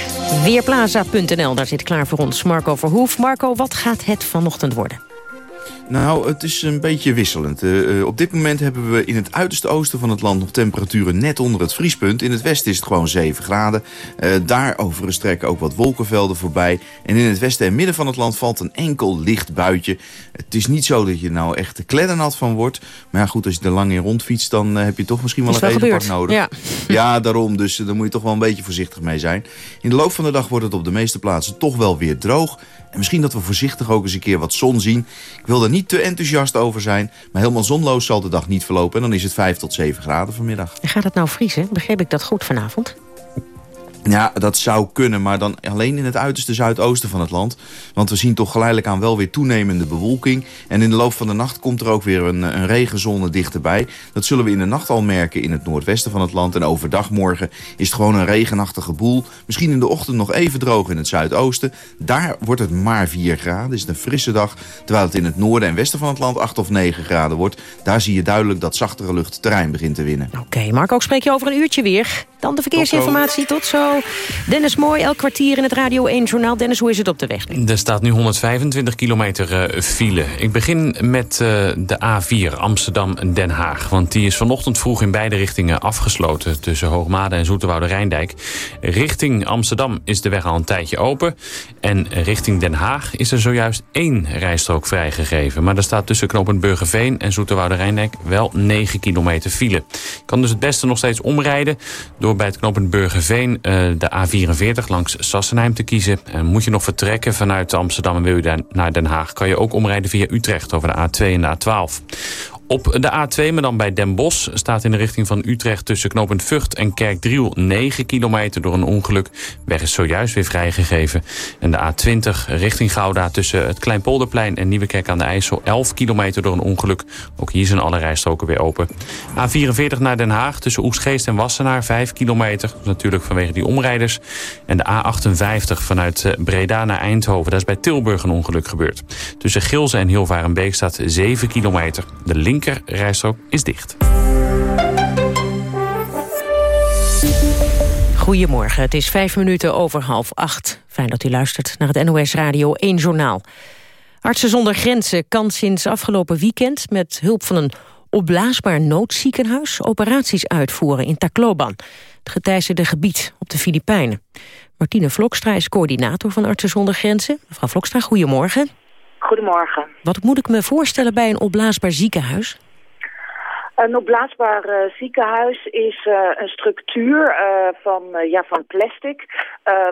[SPEAKER 2] Weerplaza.nl, daar zit klaar voor ons Marco Verhoef. Marco, wat gaat het vanochtend worden?
[SPEAKER 26] Nou, het is een beetje wisselend. Uh, op dit moment hebben we in het uiterste oosten van het land nog temperaturen net onder het vriespunt. In het westen is het gewoon 7 graden. Uh, daar over een strek ook wat wolkenvelden voorbij. En in het westen en midden van het land valt een enkel licht buitje. Het is niet zo dat je nou echt de kleddernat van wordt. Maar ja, goed, als je er lang in rondfietst, dan heb je toch misschien wel een regenpak nodig.
[SPEAKER 2] Ja.
[SPEAKER 26] ja, daarom. Dus daar moet je toch wel een beetje voorzichtig mee zijn. In de loop van de dag wordt het op de meeste plaatsen toch wel weer droog. En misschien dat we voorzichtig ook eens een keer wat zon zien. Ik wil er niet te enthousiast over zijn. Maar helemaal zonloos zal de dag niet verlopen. En dan is het 5 tot 7 graden vanmiddag.
[SPEAKER 2] Gaat het nou vriezen? Begreep ik dat goed vanavond?
[SPEAKER 26] Ja, dat zou kunnen, maar dan alleen in het uiterste zuidoosten van het land. Want we zien toch geleidelijk aan wel weer toenemende bewolking. En in de loop van de nacht komt er ook weer een, een regenzone dichterbij. Dat zullen we in de nacht al merken in het noordwesten van het land. En overdag morgen is het gewoon een regenachtige boel. Misschien in de ochtend nog even droog in het zuidoosten. Daar wordt het maar 4 graden. is het een frisse dag. Terwijl het in het noorden en westen van het land 8 of 9 graden wordt. Daar zie je duidelijk dat zachtere lucht terrein begint te winnen.
[SPEAKER 2] Oké, okay, Marco, ik spreek je over een uurtje weer. Dan de verkeersinformatie. Tot zo. Dennis Mooi, elk kwartier in het Radio 1-journaal. Dennis, hoe is het op de weg?
[SPEAKER 5] Er staat nu 125 kilometer uh, file. Ik begin met uh, de A4 Amsterdam-Den Haag. Want die is vanochtend vroeg in beide richtingen afgesloten... tussen Hoogmade en Zoeterwoude-Rijndijk. Richting Amsterdam is de weg al een tijdje open. En richting Den Haag is er zojuist één rijstrook vrijgegeven. Maar er staat tussen knooppunt Burgerveen en Zoeterwoude-Rijndijk... wel 9 kilometer file. Je kan dus het beste nog steeds omrijden... door bij het knooppunt Burgerveen... Uh, de A44 langs Sassenheim te kiezen. En moet je nog vertrekken vanuit Amsterdam en wil je naar Den Haag... kan je ook omrijden via Utrecht over de A2 en de A12. Op de A2, maar dan bij Den Bosch, staat in de richting van Utrecht... tussen knooppunt Vught en Kerkdriel 9 kilometer door een ongeluk. Weg is zojuist weer vrijgegeven. En de A20 richting Gouda tussen het Kleinpolderplein en Nieuwekerk aan de IJssel... 11 kilometer door een ongeluk. Ook hier zijn alle rijstroken weer open. A44 naar Den Haag tussen Oesgeest en Wassenaar 5 kilometer. Natuurlijk vanwege die omrijders. En de A58 vanuit Breda naar Eindhoven. Daar is bij Tilburg een ongeluk gebeurd. Tussen Gilze en Hilvarenbeek staat 7 kilometer. De link linkerrijstrook is dicht.
[SPEAKER 2] Goedemorgen, het is vijf minuten over half acht. Fijn dat u luistert naar het NOS Radio 1 Journaal. Artsen zonder Grenzen kan sinds afgelopen weekend... met hulp van een opblaasbaar noodziekenhuis operaties uitvoeren in Tacloban. het geteisterde gebied op de Filipijnen. Martine Vlokstra is coördinator van Artsen zonder Grenzen. Mevrouw Vlokstra, goedemorgen.
[SPEAKER 27] Goedemorgen.
[SPEAKER 2] Wat moet ik me voorstellen bij een opblaasbaar ziekenhuis?
[SPEAKER 27] Een opblaasbaar uh, ziekenhuis is uh, een structuur uh, van, ja, van plastic...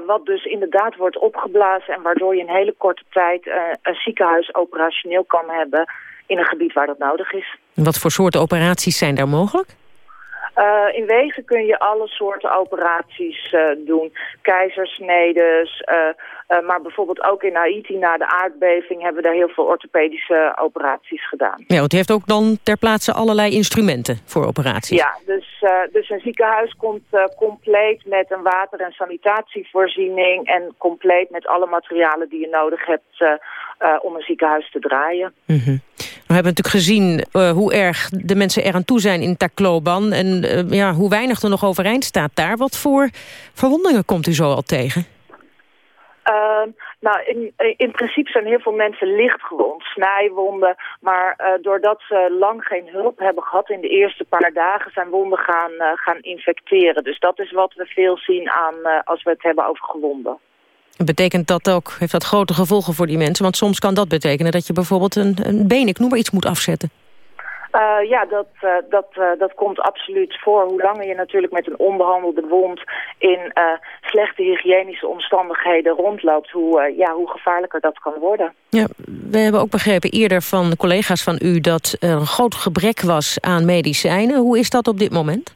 [SPEAKER 27] wat dus inderdaad wordt opgeblazen... en waardoor je in hele korte tijd een ziekenhuis operationeel kan hebben... in een gebied waar dat nodig is.
[SPEAKER 2] Wat voor soorten operaties zijn daar mogelijk?
[SPEAKER 27] Uh, in wezen kun je alle soorten operaties uh, doen. Keizersnedes, uh, maar bijvoorbeeld ook in Haiti na de aardbeving hebben we daar heel veel orthopedische operaties gedaan.
[SPEAKER 2] Ja, want u heeft ook dan ter plaatse allerlei instrumenten voor operaties.
[SPEAKER 27] Ja, dus, dus een ziekenhuis komt compleet met een water- en sanitatievoorziening en compleet met alle materialen die je nodig hebt om een ziekenhuis te draaien.
[SPEAKER 2] Mm -hmm. We hebben natuurlijk gezien uh, hoe erg de mensen eraan toe zijn in Tacloban... en uh, ja, hoe weinig er nog overeind staat daar. Wat voor verwondingen komt u zo al tegen?
[SPEAKER 27] Uh, nou, in, in principe zijn heel veel mensen lichtgewond, snijwonden. Maar doordat ze lang geen hulp hebben gehad in de eerste paar dagen... zijn wonden gaan, gaan infecteren. Dus dat is wat we veel zien aan als we het hebben over gewonden.
[SPEAKER 2] Betekent dat ook, heeft dat grote gevolgen voor die mensen? Want soms kan dat betekenen dat je bijvoorbeeld een, een been, ik noem maar iets, moet afzetten.
[SPEAKER 27] Uh, ja, dat, uh, dat, uh, dat komt absoluut voor. Hoe langer je natuurlijk met een onbehandelde wond in slechte hygiënische omstandigheden rondloopt, hoe, ja, hoe gevaarlijker dat kan worden.
[SPEAKER 2] Ja, we hebben ook begrepen eerder van collega's van u dat er een groot gebrek was aan medicijnen. Hoe is dat op dit moment?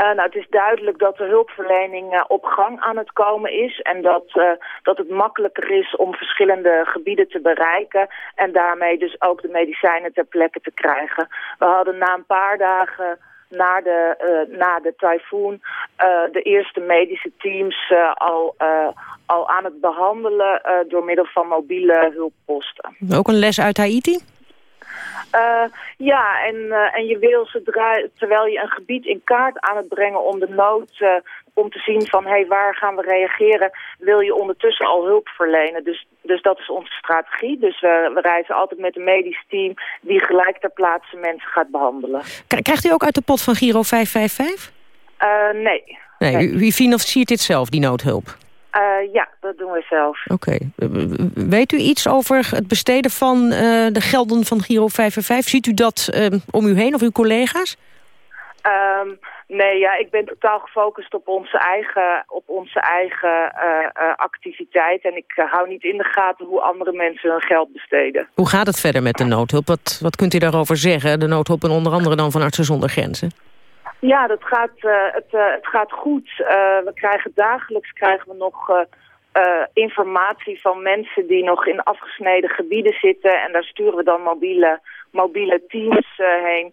[SPEAKER 27] Uh, nou, het is duidelijk dat de hulpverlening uh, op gang aan het komen is. En dat, uh, dat het makkelijker is om verschillende gebieden te bereiken. En daarmee dus ook de medicijnen ter plekke te krijgen. We hadden na een paar dagen na de, na de tyfoon de eerste medische teams al, al aan het behandelen door middel van mobiele hulpposten.
[SPEAKER 2] Ook een les uit Haiti?
[SPEAKER 27] Uh, ja, en, uh, en je wil zodra, terwijl je een gebied in kaart aan het brengen om de nood, uh, om te zien van hé, hey, waar gaan we reageren, wil je ondertussen al hulp verlenen. Dus, dus dat is onze strategie. Dus we, we reizen altijd met een medisch team die gelijk ter plaatse mensen gaat behandelen.
[SPEAKER 2] Krijgt u ook uit de pot van Giro 555?
[SPEAKER 27] nee.
[SPEAKER 2] Nee, nee. U, u financiert dit zelf, die noodhulp?
[SPEAKER 27] Uh, ja, dat doen we zelf.
[SPEAKER 2] Oké. Okay. Weet u iets over het besteden van uh, de gelden van Giro 555? Ziet u dat uh, om u heen of uw collega's?
[SPEAKER 27] Um, nee, ja, ik ben totaal gefocust op onze eigen, op onze eigen activiteit. En ik hou niet in de gaten hoe andere mensen hun geld besteden.
[SPEAKER 2] Hoe gaat het verder met de noodhulp? Wat, wat kunt u daarover zeggen? De noodhulp en onder andere dan van Artsen zonder Grenzen.
[SPEAKER 27] Ja, dat gaat, uh, het, uh, het gaat goed. Uh, we krijgen dagelijks krijgen we nog informatie van mensen die nog in afgesneden gebieden zitten. En daar sturen we dan mobiele, mobiele teams heen.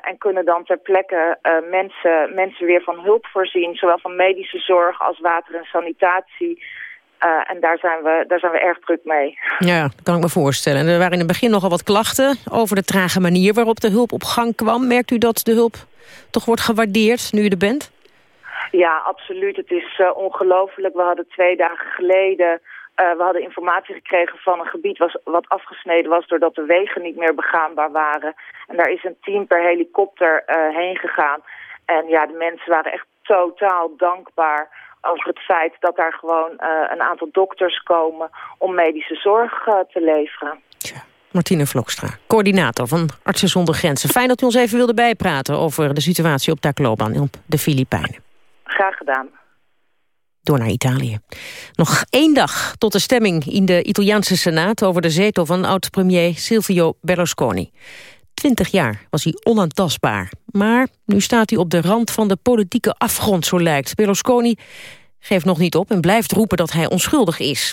[SPEAKER 27] en kunnen dan ter plekke mensen, mensen weer van hulp voorzien. Zowel van medische zorg als water en sanitatie. en daar zijn, we, daar zijn we erg druk mee.
[SPEAKER 2] Ja, dat kan ik me voorstellen. En er waren in het begin nogal wat klachten over de trage manier waarop de hulp op gang kwam. Merkt u dat de hulp toch wordt gewaardeerd nu je er bent?
[SPEAKER 27] Ja, absoluut. Het is uh, ongelooflijk. We hadden twee dagen geleden... Uh, we hadden informatie gekregen van een gebied was, wat afgesneden was... doordat de wegen niet meer begaanbaar waren. En daar is een team per helikopter uh, heen gegaan. En ja, de mensen waren echt totaal dankbaar over het feit dat daar gewoon een aantal dokters komen... om medische zorg te leveren.
[SPEAKER 2] Tja. Martine Vlokstra, coördinator van Artsen zonder Grenzen. Fijn dat u ons even wilde bijpraten over de situatie op Tacloban op de Filipijnen.
[SPEAKER 27] Graag gedaan.
[SPEAKER 2] Door naar Italië. Nog één dag tot de stemming in de Italiaanse Senaat... over de zetel van oud-premier Silvio Berlusconi. Twintig jaar was hij onaantastbaar. Maar nu staat hij op de rand van de politieke afgrond, zo lijkt. Berlusconi geeft nog niet op en blijft roepen dat hij onschuldig is.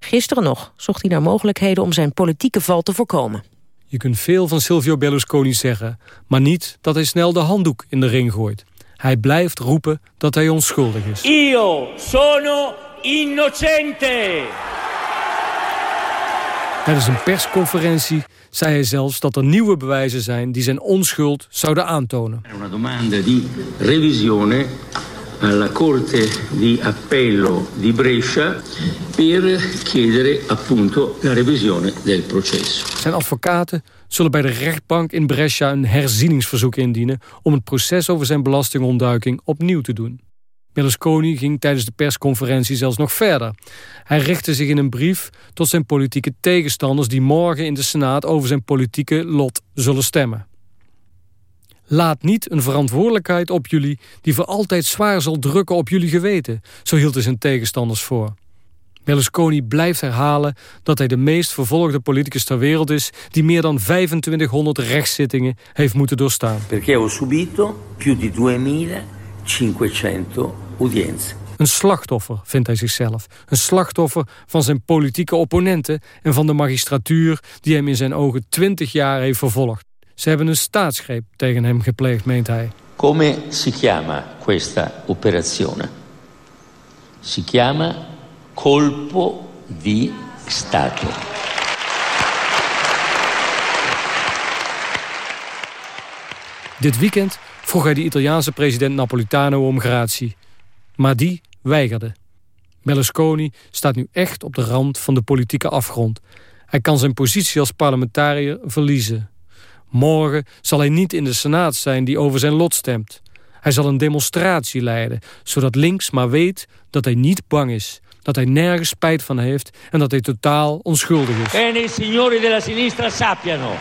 [SPEAKER 2] Gisteren nog zocht hij naar mogelijkheden om zijn politieke val te voorkomen.
[SPEAKER 28] Je kunt veel van Silvio Berlusconi zeggen, maar niet dat hij snel de handdoek in de ring gooit. Hij blijft roepen dat hij onschuldig is.
[SPEAKER 29] Io sono innocente.
[SPEAKER 28] Tijdens een persconferentie zei hij zelfs dat er nieuwe bewijzen zijn die zijn onschuld zouden aantonen.
[SPEAKER 29] Una domanda di revisione
[SPEAKER 30] alla Corte di Appello di Brescia per chiedere appunto la revisione del processo.
[SPEAKER 28] Zijn advocaten zullen bij de rechtbank in Brescia een herzieningsverzoek indienen om het proces over zijn belastingontduiking opnieuw te doen. Berlusconi ging tijdens de persconferentie zelfs nog verder. Hij richtte zich in een brief tot zijn politieke tegenstanders die morgen in de Senaat over zijn politieke lot zullen stemmen. Laat niet een verantwoordelijkheid op jullie die voor altijd zwaar zal drukken op jullie geweten, zo hield hij zijn tegenstanders voor. Berlusconi blijft herhalen dat hij de meest vervolgde politicus ter wereld is die meer dan 2500 rechtszittingen heeft moeten doorstaan.
[SPEAKER 30] Perché ho subito più di 2500 udienze.
[SPEAKER 28] Een slachtoffer, vindt hij zichzelf. Een slachtoffer van zijn politieke opponenten en van de magistratuur die hem in zijn ogen 20 jaar heeft vervolgd. Ze hebben een staatsgreep tegen hem gepleegd, meent hij.
[SPEAKER 30] Come si chiama questa operazione? Si chiama colpo di Stato.
[SPEAKER 28] Dit weekend vroeg hij de Italiaanse president Napolitano om gratie. Maar die weigerde. Berlusconi staat nu echt op de rand van de politieke afgrond. Hij kan zijn positie als parlementariër verliezen. Morgen zal hij niet in de Senaat zijn die over zijn lot stemt. Hij zal een demonstratie leiden, zodat links maar weet dat hij niet bang is. Dat hij nergens spijt van heeft en dat hij totaal onschuldig is.
[SPEAKER 29] Bene, i signori della sinistra sappiano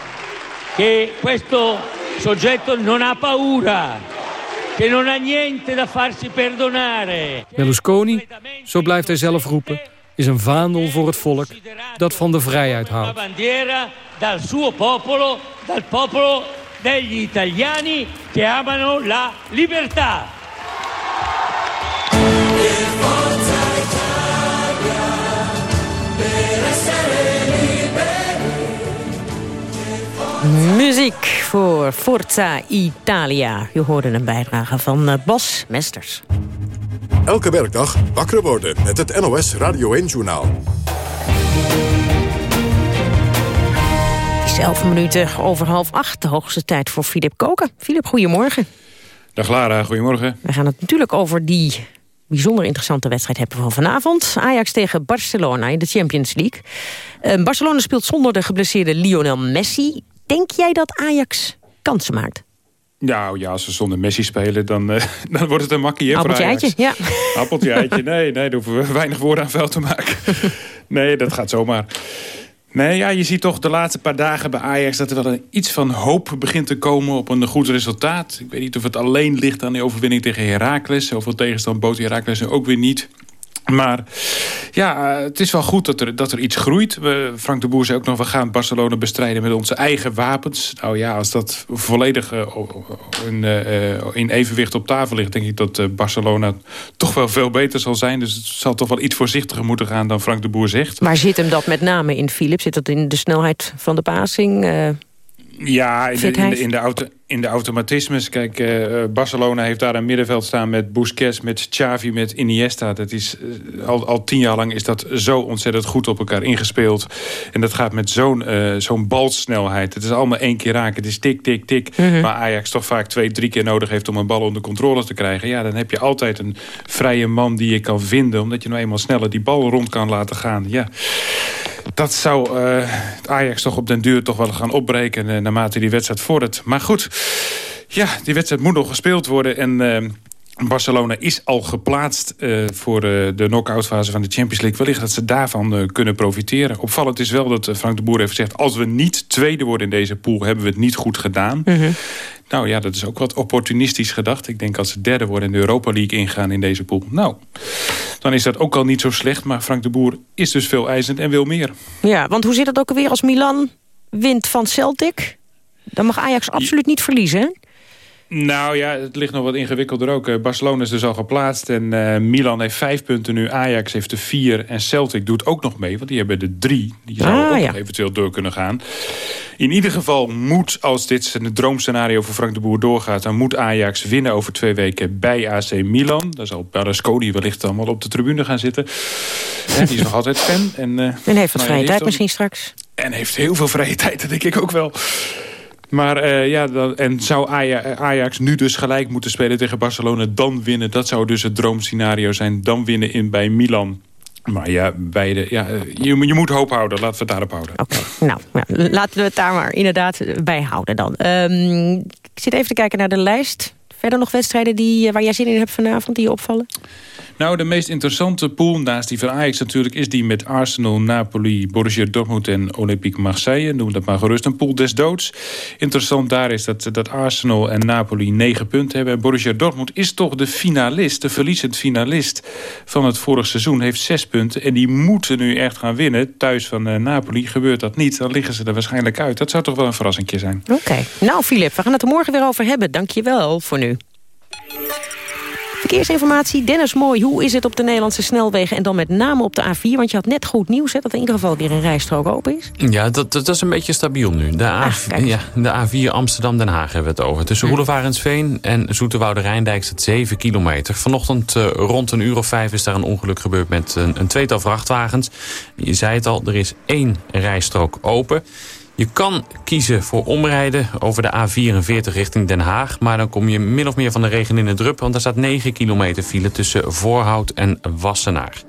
[SPEAKER 29] che questo soggetto non ha paura, che non ha niente da farsi perdonare.
[SPEAKER 28] Berlusconi, zo blijft hij zelf roepen, is een vaandel voor het volk dat van de vrijheid houdt.
[SPEAKER 29] bandiera dal suo popolo, dal popolo degli italiani che amano la libertà.
[SPEAKER 2] Muziek voor Forza Italia. Je hoorde een bijdrage van eh, Bas Mesters.
[SPEAKER 1] Elke werkdag wakker worden met het NOS Radio 1-journaal.
[SPEAKER 2] Het is elf minuten over half acht. De hoogste tijd voor Filip Koken. Filip, goedemorgen.
[SPEAKER 31] Dag Lara, goedemorgen.
[SPEAKER 2] We gaan het natuurlijk over die bijzonder interessante wedstrijd hebben van vanavond. Ajax tegen Barcelona in de Champions League. Uh, Barcelona speelt zonder de geblesseerde Lionel Messi. Denk jij dat Ajax kansen maakt?
[SPEAKER 31] Nou ja, als ze zonder Messi spelen, dan, uh, dan wordt het een makkie hè.
[SPEAKER 2] Appeltje ja.
[SPEAKER 31] Appeltje eitje, nee, nee, daar hoeven we weinig woorden aan vuil te maken. nee, dat gaat zomaar. Nee, ja, je ziet toch de laatste paar dagen bij Ajax... dat er wel een, iets van hoop begint te komen op een goed resultaat. Ik weet niet of het alleen ligt aan die overwinning tegen Heracles. Zoveel tegenstand bood Heracles ook weer niet. Maar ja, het is wel goed dat er, dat er iets groeit. We, Frank de Boer zei ook nog, we gaan Barcelona bestrijden met onze eigen wapens. Nou ja, als dat volledig uh, in, uh, in, evenwicht op tafel ligt... denk ik dat uh, Barcelona toch wel veel beter zal zijn. Dus het zal toch wel iets voorzichtiger moeten gaan dan Frank de Boer zegt.
[SPEAKER 2] Maar zit hem dat met name in, Philip? Zit dat in de snelheid van de passing?
[SPEAKER 31] Ja, in de, in de, in de, auto, in de automatismes. Kijk, uh, Barcelona heeft daar een middenveld staan met Busquets, met Xavi, met Iniesta. Dat is, uh, al, al tien jaar lang is dat zo ontzettend goed op elkaar ingespeeld. En dat gaat met zo'n uh, zo'n balsnelheid. Het is allemaal één keer raken. Het is tik, tik, tik. -hmm. Maar Ajax toch vaak twee, drie keer nodig heeft om een bal onder controle te krijgen. Ja, dan heb je altijd een vrije man die je kan vinden. Omdat je nou eenmaal sneller die bal rond kan laten gaan. Ja dat zou uh, Ajax toch op den duur toch wel gaan opbreken... Uh, naarmate die wedstrijd vordert. Maar goed, ja, die wedstrijd moet nog gespeeld worden. En uh, Barcelona is al geplaatst voor de knock-out fase van de Champions League. Wellicht dat ze daarvan kunnen profiteren. Opvallend is wel dat Frank de Boer heeft gezegd... als we niet tweede worden in deze pool, hebben we het niet goed gedaan. -hmm. Nou ja, dat is ook wat opportunistisch gedacht. Ik denk als ze derde worden in de Europa League ingaan in deze pool. Nou, dan is dat ook al niet zo slecht. Maar Frank de Boer is dus veel eisend en wil meer.
[SPEAKER 2] Ja, want hoe zit het ook alweer als Milan wint van Celtic? Dan mag Ajax absoluut niet verliezen, hè?
[SPEAKER 31] Nou ja, het ligt nog wat ingewikkelder ook. Barcelona is dus al geplaatst en uh, Milan heeft vijf punten nu. Ajax heeft er vier en Celtic doet ook nog mee. Want die hebben er drie. Die zouden ah, ook ja. nog eventueel door kunnen gaan. In ieder geval moet, als dit een droomscenario voor Frank de Boer doorgaat... dan moet Ajax winnen over twee weken bij AC Milan. Daar zal Berlusconi wellicht allemaal op de tribune gaan zitten. Die is nog altijd fan. En, uh,
[SPEAKER 2] en heeft wat vrije tijd misschien straks.
[SPEAKER 31] En heeft heel veel vrije tijd, dat denk ik ook wel. Maar uh, ja, dan, en zou Ajax nu dus gelijk moeten spelen tegen Barcelona, dan winnen. Dat zou dus het droomscenario zijn. Dan winnen in, bij Milan. Maar ja, beide, ja je, je moet hoop houden. Laten we het daarop houden.
[SPEAKER 2] Oké, nou, laten we het daar maar inderdaad bij houden dan. Um, ik zit even te kijken naar de lijst. Verder nog wedstrijden die, waar jij zin in hebt vanavond die je opvallen?
[SPEAKER 31] Nou, de meest interessante pool naast die van Ajax natuurlijk... is die met Arsenal, Napoli, Borussia Dortmund en Olympique Marseille. Noem dat maar gerust een pool des doods. Interessant daar is dat, dat Arsenal en Napoli negen punten hebben. En Borussia Dortmund is toch de finalist, de verliezend finalist... van het vorig seizoen, heeft zes punten. En die moeten nu echt gaan winnen. Thuis van uh, Napoli gebeurt dat niet. Dan liggen ze er waarschijnlijk uit. Dat zou toch wel een verrassing zijn.
[SPEAKER 2] Oké. Nou, Filip, we gaan het er morgen weer over hebben. Dank je wel voor nu. Verkeersinformatie, Dennis Mooi. Hoe is het op de Nederlandse snelwegen en dan met name op de A4? Want je had net goed nieuws, hè, dat in ieder geval weer een rijstrook open is.
[SPEAKER 5] Ja, dat, dat is een beetje stabiel nu. De, A, ah, ja, de A4 Amsterdam-Den Haag hebben we het over. Tussen Roelevarensveen en Zoeterwoude Rijndijk staat 7 kilometer. Vanochtend uh, rond een uur of vijf is daar een ongeluk gebeurd met een, een tweetal vrachtwagens. Je zei het al, er is één rijstrook open. Je kan kiezen voor omrijden over de A44 richting Den Haag. Maar dan kom je min of meer van de regen in de drup. Want er staat 9 kilometer file tussen Voorhout en Wassenaar.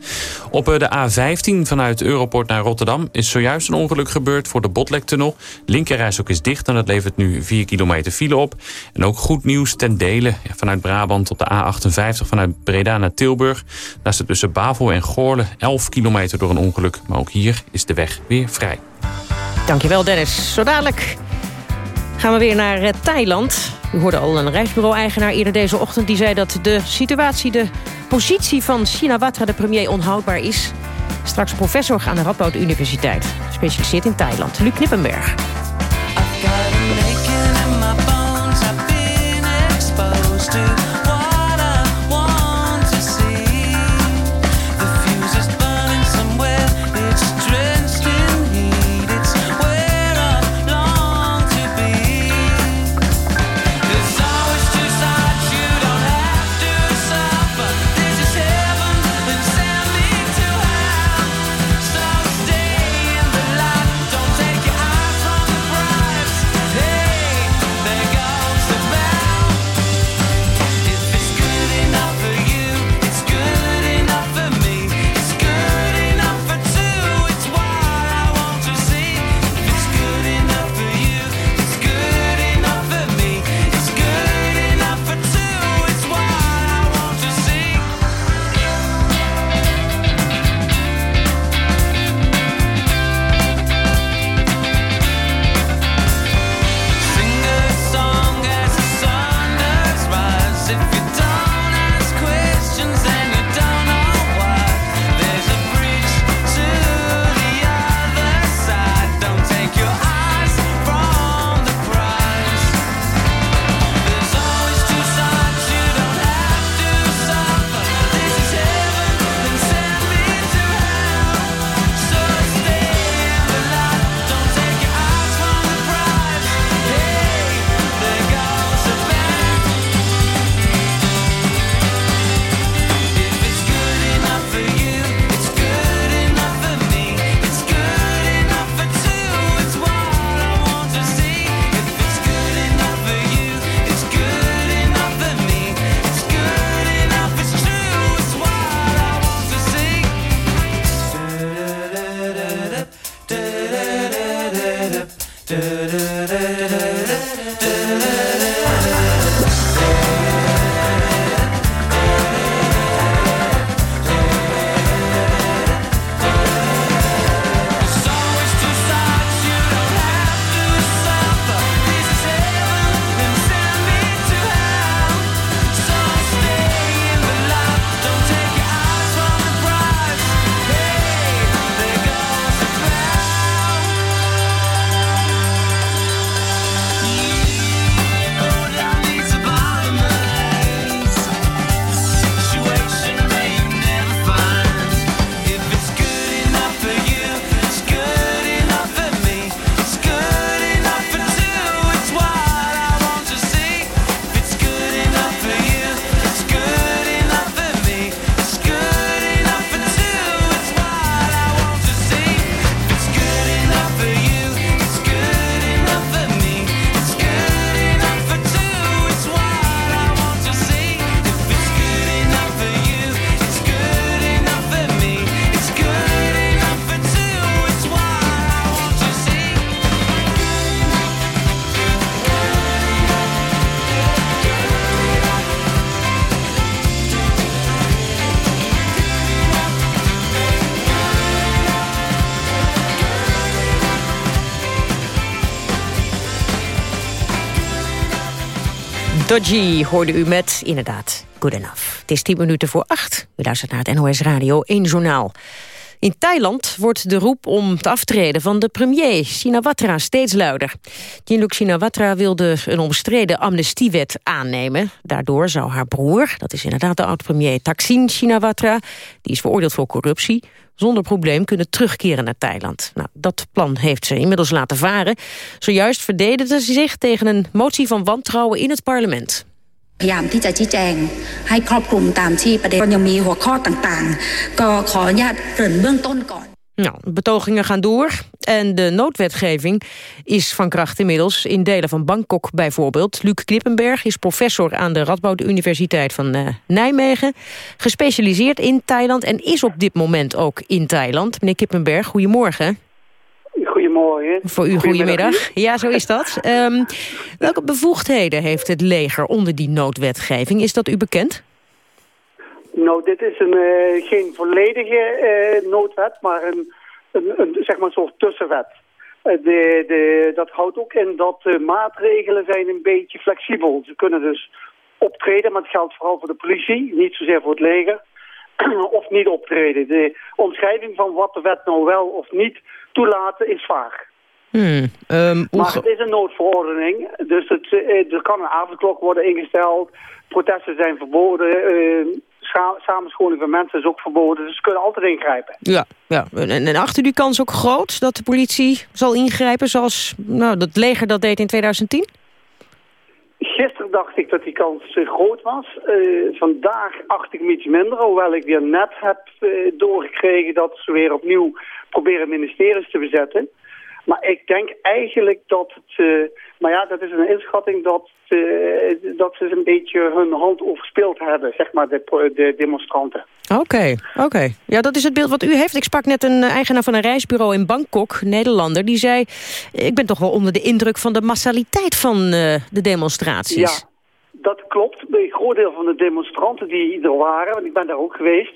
[SPEAKER 5] Op eh, de A15 vanuit Europort naar Rotterdam is zojuist een ongeluk gebeurd voor de Botlektunnel. Linkerreis is dicht en dat levert nu 4 kilometer file op. En ook goed nieuws ten dele vanuit Brabant op de A58 vanuit Breda naar Tilburg. Daar staat tussen Bavel en Goorle 11 kilometer door een ongeluk. Maar ook hier is de weg weer vrij.
[SPEAKER 2] Dankjewel Dennis. Zo dadelijk gaan we weer naar uh, Thailand. U hoorde al een reisbureau-eigenaar eerder deze ochtend... die zei dat de situatie, de positie van Shinawatra, de premier, onhoudbaar is. Straks professor aan de Radboud Universiteit. Specialiseert in Thailand. Luc Knippenberg. Dodgy hoorde u met, inderdaad, good enough. Het is tien minuten voor acht. U luistert naar het NOS Radio 1 Journaal. In Thailand wordt de roep om het aftreden van de premier Shinawatra steeds luider. Yingluck Shinawatra wilde een omstreden amnestiewet aannemen. Daardoor zou haar broer, dat is inderdaad de oud-premier Thaksin Shinawatra... die is veroordeeld voor corruptie, zonder probleem kunnen terugkeren naar Thailand. Nou, dat plan heeft ze inmiddels laten varen. Zojuist verdedigde ze zich tegen een motie van wantrouwen in het parlement. พยายามที่จะชี้แจงให้ครอบคลุมตามที่ประเด็นยังมีหัวข้อต่างๆก็ขออนุญาตเกริ่นเบื้องต้นก่อน Nou, betogingen gaan door en de noodwetgeving is van kracht inmiddels in delen van Bangkok bijvoorbeeld. Luc Knippenberg is professor aan de Radboud Universiteit van uh, Nijmegen, gespecialiseerd in Thailand en is op dit moment ook in Thailand. Meneer Kippenberg, goedemorgen. Voor u goedemiddag. Ja, zo is dat. Um, welke bevoegdheden heeft het leger onder die noodwetgeving? Is dat u bekend?
[SPEAKER 32] Nou, dit is een, uh, geen volledige uh, noodwet, maar een, een, een, zeg maar soort tussenwet. Uh, de, de, dat houdt ook in dat de maatregelen zijn een beetje flexibel. Ze kunnen dus optreden, maar het geldt vooral voor de politie, niet zozeer voor het leger. of niet optreden. De omschrijving van wat de wet nou wel of niet toelaten is vaag.
[SPEAKER 2] Hmm, um,
[SPEAKER 32] maar het is een noodverordening, dus het, er kan een avondklok worden ingesteld. Protesten zijn verboden, uh, samenscholing van mensen is ook verboden. Dus ze kunnen altijd ingrijpen.
[SPEAKER 2] Ja, ja. En, en achter die kans ook groot dat de politie zal ingrijpen... zoals nou, dat leger dat deed in 2010?
[SPEAKER 32] Gisteren dacht ik dat die kans groot was. Uh, vandaag acht ik me iets minder, hoewel ik weer net heb uh, doorgekregen dat ze weer opnieuw proberen ministeries te bezetten. Maar ik denk eigenlijk dat het... Uh, maar ja, dat is een inschatting dat, dat ze een beetje hun hand overspeeld hebben, zeg maar, de, de demonstranten.
[SPEAKER 2] Oké, oké. Ja, dat is het beeld wat u heeft. Ik sprak net een eigenaar van een reisbureau in Bangkok, Nederlander. Die zei, ik ben toch wel onder de indruk van de massaliteit van de demonstraties.
[SPEAKER 32] Ja, dat klopt. Een groot deel van de demonstranten die er waren, want ik ben daar ook geweest...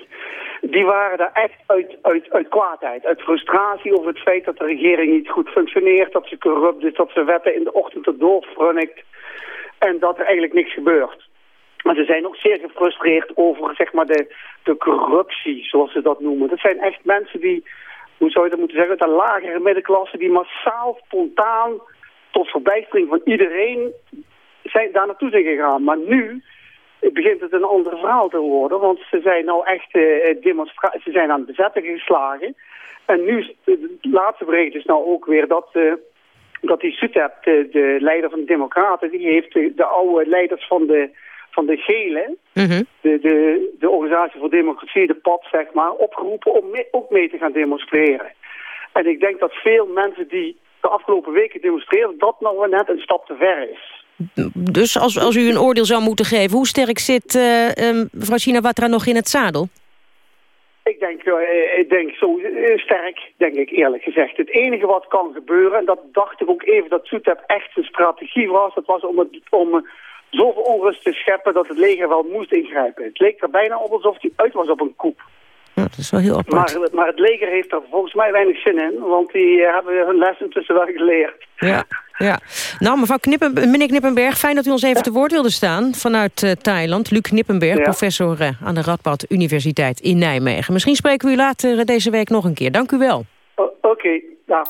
[SPEAKER 32] die waren daar echt uit, uit, uit kwaadheid, uit frustratie over het feit dat de regering niet goed functioneert... dat ze corrupt is, dat ze wetten in de ochtend erdoor frunnikt... en dat er eigenlijk niks gebeurt. Maar ze zijn ook zeer gefrustreerd over zeg maar, de, de corruptie, zoals ze dat noemen. Dat zijn echt mensen die, hoe zou je dat moeten zeggen, uit de lagere middenklasse... die massaal, spontaan, tot verbijstering van iedereen zijn daar naartoe zijn gegaan. Maar nu begint het een ander verhaal te worden. Want ze zijn nou echt uh, ze zijn aan het bezetten geslagen. En nu, het laatste bericht is nou ook weer dat, uh, dat die Sutep, de, de, leider van de Democraten, die heeft de, de oude leiders van de, van de Gele,
[SPEAKER 2] mhm.
[SPEAKER 32] de, de, de Organisatie voor Democratie, de PAD, zeg maar, opgeroepen om mee, ook mee te gaan demonstreren. En ik denk dat veel mensen die de afgelopen weken demonstreren, dat nou net een stap te ver is.
[SPEAKER 2] Dus als, als u een oordeel zou moeten geven, hoe sterk zit uh, um, mevrouw Shinawatra nog in het zadel?
[SPEAKER 32] Ik denk, uh, ik denk zo sterk, denk ik eerlijk gezegd. Het enige wat kan gebeuren, en dat dacht ik ook even dat Soetep echt zijn strategie was, dat was om, het, om zoveel onrust te scheppen dat het leger wel moest ingrijpen. Het leek er bijna op alsof hij uit was op een koep.
[SPEAKER 2] Ja, dat is wel heel apart.
[SPEAKER 32] Maar, maar het leger heeft er volgens mij weinig zin in, want die hebben hun les intussen wel geleerd.
[SPEAKER 2] Ja, ja. Nou, mevrouw Knippen, meneer Knippenberg, fijn dat u ons even te woord wilde staan vanuit uh, Thailand. Luc Knippenberg, ja. professor uh, aan de Radboud Universiteit in Nijmegen. Misschien spreken we u later deze week nog een keer. Dank u wel.
[SPEAKER 32] Oké, okay, ja.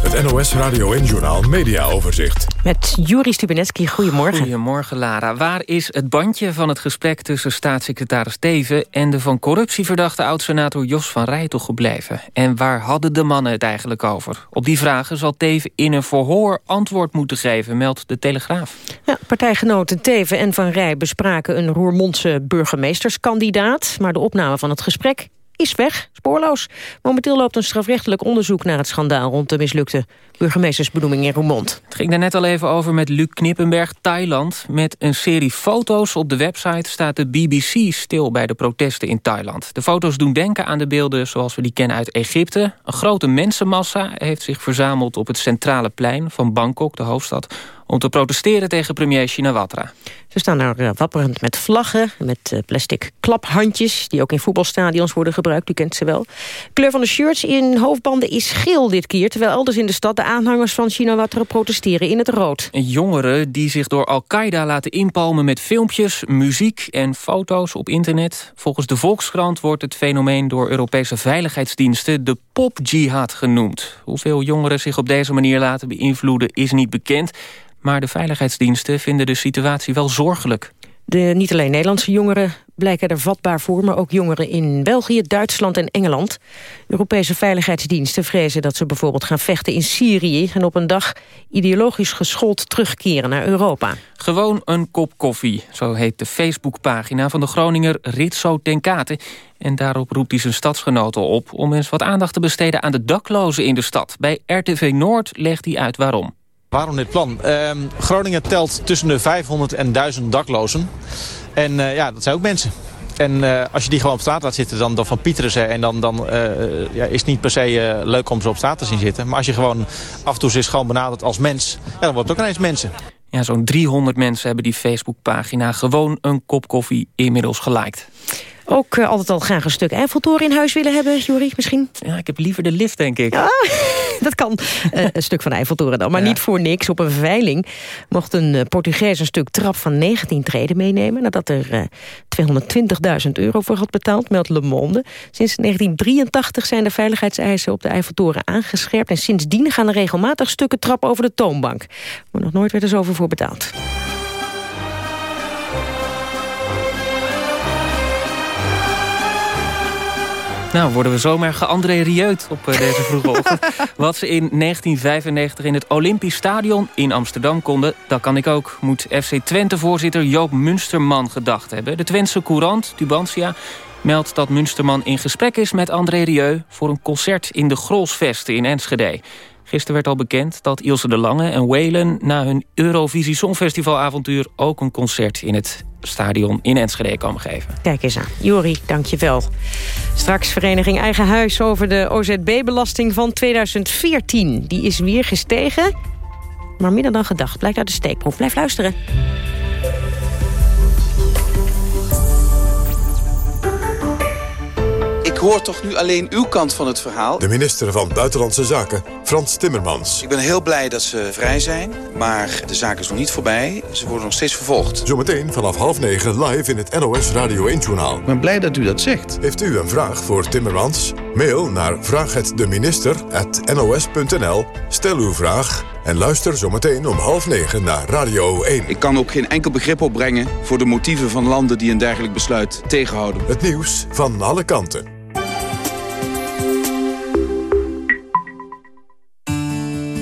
[SPEAKER 1] Het NOS Radio en Journaal Media Overzicht.
[SPEAKER 2] Met Juri Stubenetski, goedemorgen.
[SPEAKER 33] Goedemorgen, Lara. Waar is het bandje van het gesprek tussen staatssecretaris Teven... en de van corruptie verdachte oud-senator Jos van Rij toch gebleven? En waar hadden de mannen het eigenlijk over? Op die vragen zal Teven in een verhoor antwoord moeten geven, meldt de Telegraaf.
[SPEAKER 2] Ja, partijgenoten Teven en Van Rij bespraken een Roermondse burgemeesterskandidaat... maar de opname van het gesprek is weg, spoorloos. Momenteel loopt een strafrechtelijk onderzoek naar het schandaal... rond de mislukte burgemeestersbenoeming in Roermond.
[SPEAKER 33] Het ging daar net al even over met Luc Knippenberg, Thailand. Met een serie foto's op de website staat de BBC stil bij de protesten in Thailand. De foto's doen denken aan de beelden zoals we die kennen uit Egypte. Een grote mensenmassa heeft zich verzameld op het centrale plein van Bangkok, de hoofdstad om te protesteren tegen premier Shinawatra.
[SPEAKER 2] Ze staan daar uh, wapperend met vlaggen, met uh, plastic klaphandjes... die ook in voetbalstadions worden gebruikt, u kent ze wel. kleur van de shirts in hoofdbanden is geel dit keer... terwijl elders in de stad de aanhangers van Shinawatra protesteren in het rood.
[SPEAKER 33] Jongeren die zich door Al-Qaeda laten inpalmen met filmpjes, muziek en foto's op internet. Volgens de Volkskrant wordt het fenomeen door Europese veiligheidsdiensten... de pop-jihad genoemd. Hoeveel jongeren zich op deze manier laten beïnvloeden is niet bekend... Maar de veiligheidsdiensten vinden de situatie wel zorgelijk.
[SPEAKER 2] De, niet alleen Nederlandse jongeren blijken er vatbaar voor... maar ook jongeren in België, Duitsland en Engeland. Europese veiligheidsdiensten vrezen dat ze bijvoorbeeld gaan vechten in Syrië... en op een dag ideologisch geschoold terugkeren naar Europa.
[SPEAKER 33] Gewoon een kop koffie, zo heet de Facebookpagina van de Groninger Ritso Tenkate. En daarop roept hij zijn stadsgenoten op... om eens wat aandacht te besteden aan de daklozen in de stad. Bij RTV Noord legt hij uit waarom.
[SPEAKER 34] Waarom dit plan? Uh, Groningen telt tussen de 500 en 1000 daklozen. En uh, ja, dat zijn ook mensen. En uh, als je die gewoon op straat laat zitten, dan, dan van pieteren ze. En dan, dan uh, ja, is het niet per se leuk om ze op straat te zien zitten. Maar als je gewoon af en toe ze gewoon benadert als mens, ja, dan wordt het ook ineens mensen.
[SPEAKER 33] Ja, zo'n 300 mensen hebben die Facebookpagina gewoon een kop koffie inmiddels geliked.
[SPEAKER 2] Ook uh, altijd al graag een stuk Eiffeltoren in huis willen hebben, Jori, misschien?
[SPEAKER 33] Ja, ik heb liever de lift, denk ik.
[SPEAKER 2] Ja, dat kan. Uh, een stuk van Eiffeltoren dan. Maar ja. niet voor niks. Op een veiling mocht een uh, Portugees een stuk trap van 19 treden meenemen... nadat er 220.000 euro voor had betaald, meldt Le Monde. Sinds 1983 zijn de veiligheidseisen op de Eiffeltoren aangescherpt... en sindsdien gaan er regelmatig stukken trap over de toonbank. Maar nog nooit werd er zoveel voor betaald.
[SPEAKER 33] Nou, worden we zomaar geandré Rieut op uh, deze vroege ochtend. Wat ze in 1995 in het Olympisch Stadion in Amsterdam konden... dat kan ik ook, moet FC Twente-voorzitter Joop Munsterman gedacht hebben. De Twentse courant, Tubantia, meldt dat Munsterman in gesprek is met André Rieu... voor een concert in de Grolsvesten in Enschede. Gisteren werd al bekend dat Ilse de Lange en Whalen... na hun Eurovisie Songfestivalavontuur ook een concert in het stadion in Enschede komen geven.
[SPEAKER 2] Kijk eens aan. Jori, dank je wel. Straks vereniging Eigen Huis over de OZB-belasting van 2014. Die is weer gestegen, maar minder dan gedacht. Blijkt uit de steekproef. Blijf luisteren.
[SPEAKER 35] Hoor toch nu alleen uw kant van het verhaal?
[SPEAKER 1] De minister van Buitenlandse Zaken, Frans Timmermans.
[SPEAKER 35] Ik ben heel blij dat ze vrij zijn, maar de zaak is nog niet voorbij. Ze worden nog steeds vervolgd.
[SPEAKER 1] Zometeen vanaf half negen live in het NOS Radio 1-journaal.
[SPEAKER 35] Ik ben blij dat u dat zegt.
[SPEAKER 1] Heeft u een vraag voor Timmermans? Mail naar vraaghetdeminister.nos.nl. Stel uw vraag en luister zometeen om half negen naar Radio 1.
[SPEAKER 35] Ik kan ook geen enkel begrip opbrengen voor de motieven van landen die een dergelijk besluit tegenhouden.
[SPEAKER 1] Het nieuws van alle kanten.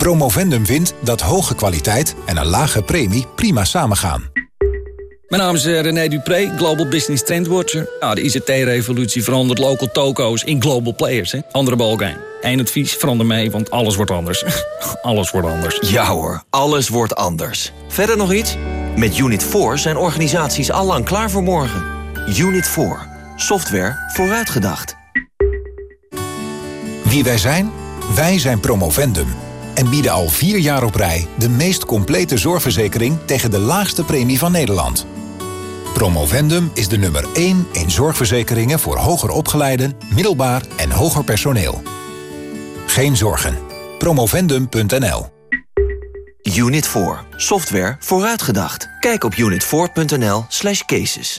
[SPEAKER 12] Promovendum vindt dat hoge kwaliteit en een lage premie prima samengaan.
[SPEAKER 36] Mijn naam is René Dupré, Global Business Trendwatcher. Nou, de ICT-revolutie verandert local toko's in global players. Hè? Andere balkijn. Eén advies, verander mee, want alles wordt anders. alles wordt anders.
[SPEAKER 37] Ja hoor, alles wordt anders. Verder nog iets? Met Unit 4 zijn organisaties allang klaar voor morgen. Unit 4. Software vooruitgedacht.
[SPEAKER 12] Wie wij zijn? Wij zijn Promovendum en bieden al vier jaar op rij de meest complete zorgverzekering tegen de laagste premie van Nederland. Promovendum is de nummer 1 in zorgverzekeringen voor hoger opgeleiden, middelbaar en hoger personeel. Geen zorgen. Promovendum.nl
[SPEAKER 37] Unit 4. Software vooruitgedacht. Kijk op unit4.nl slash cases.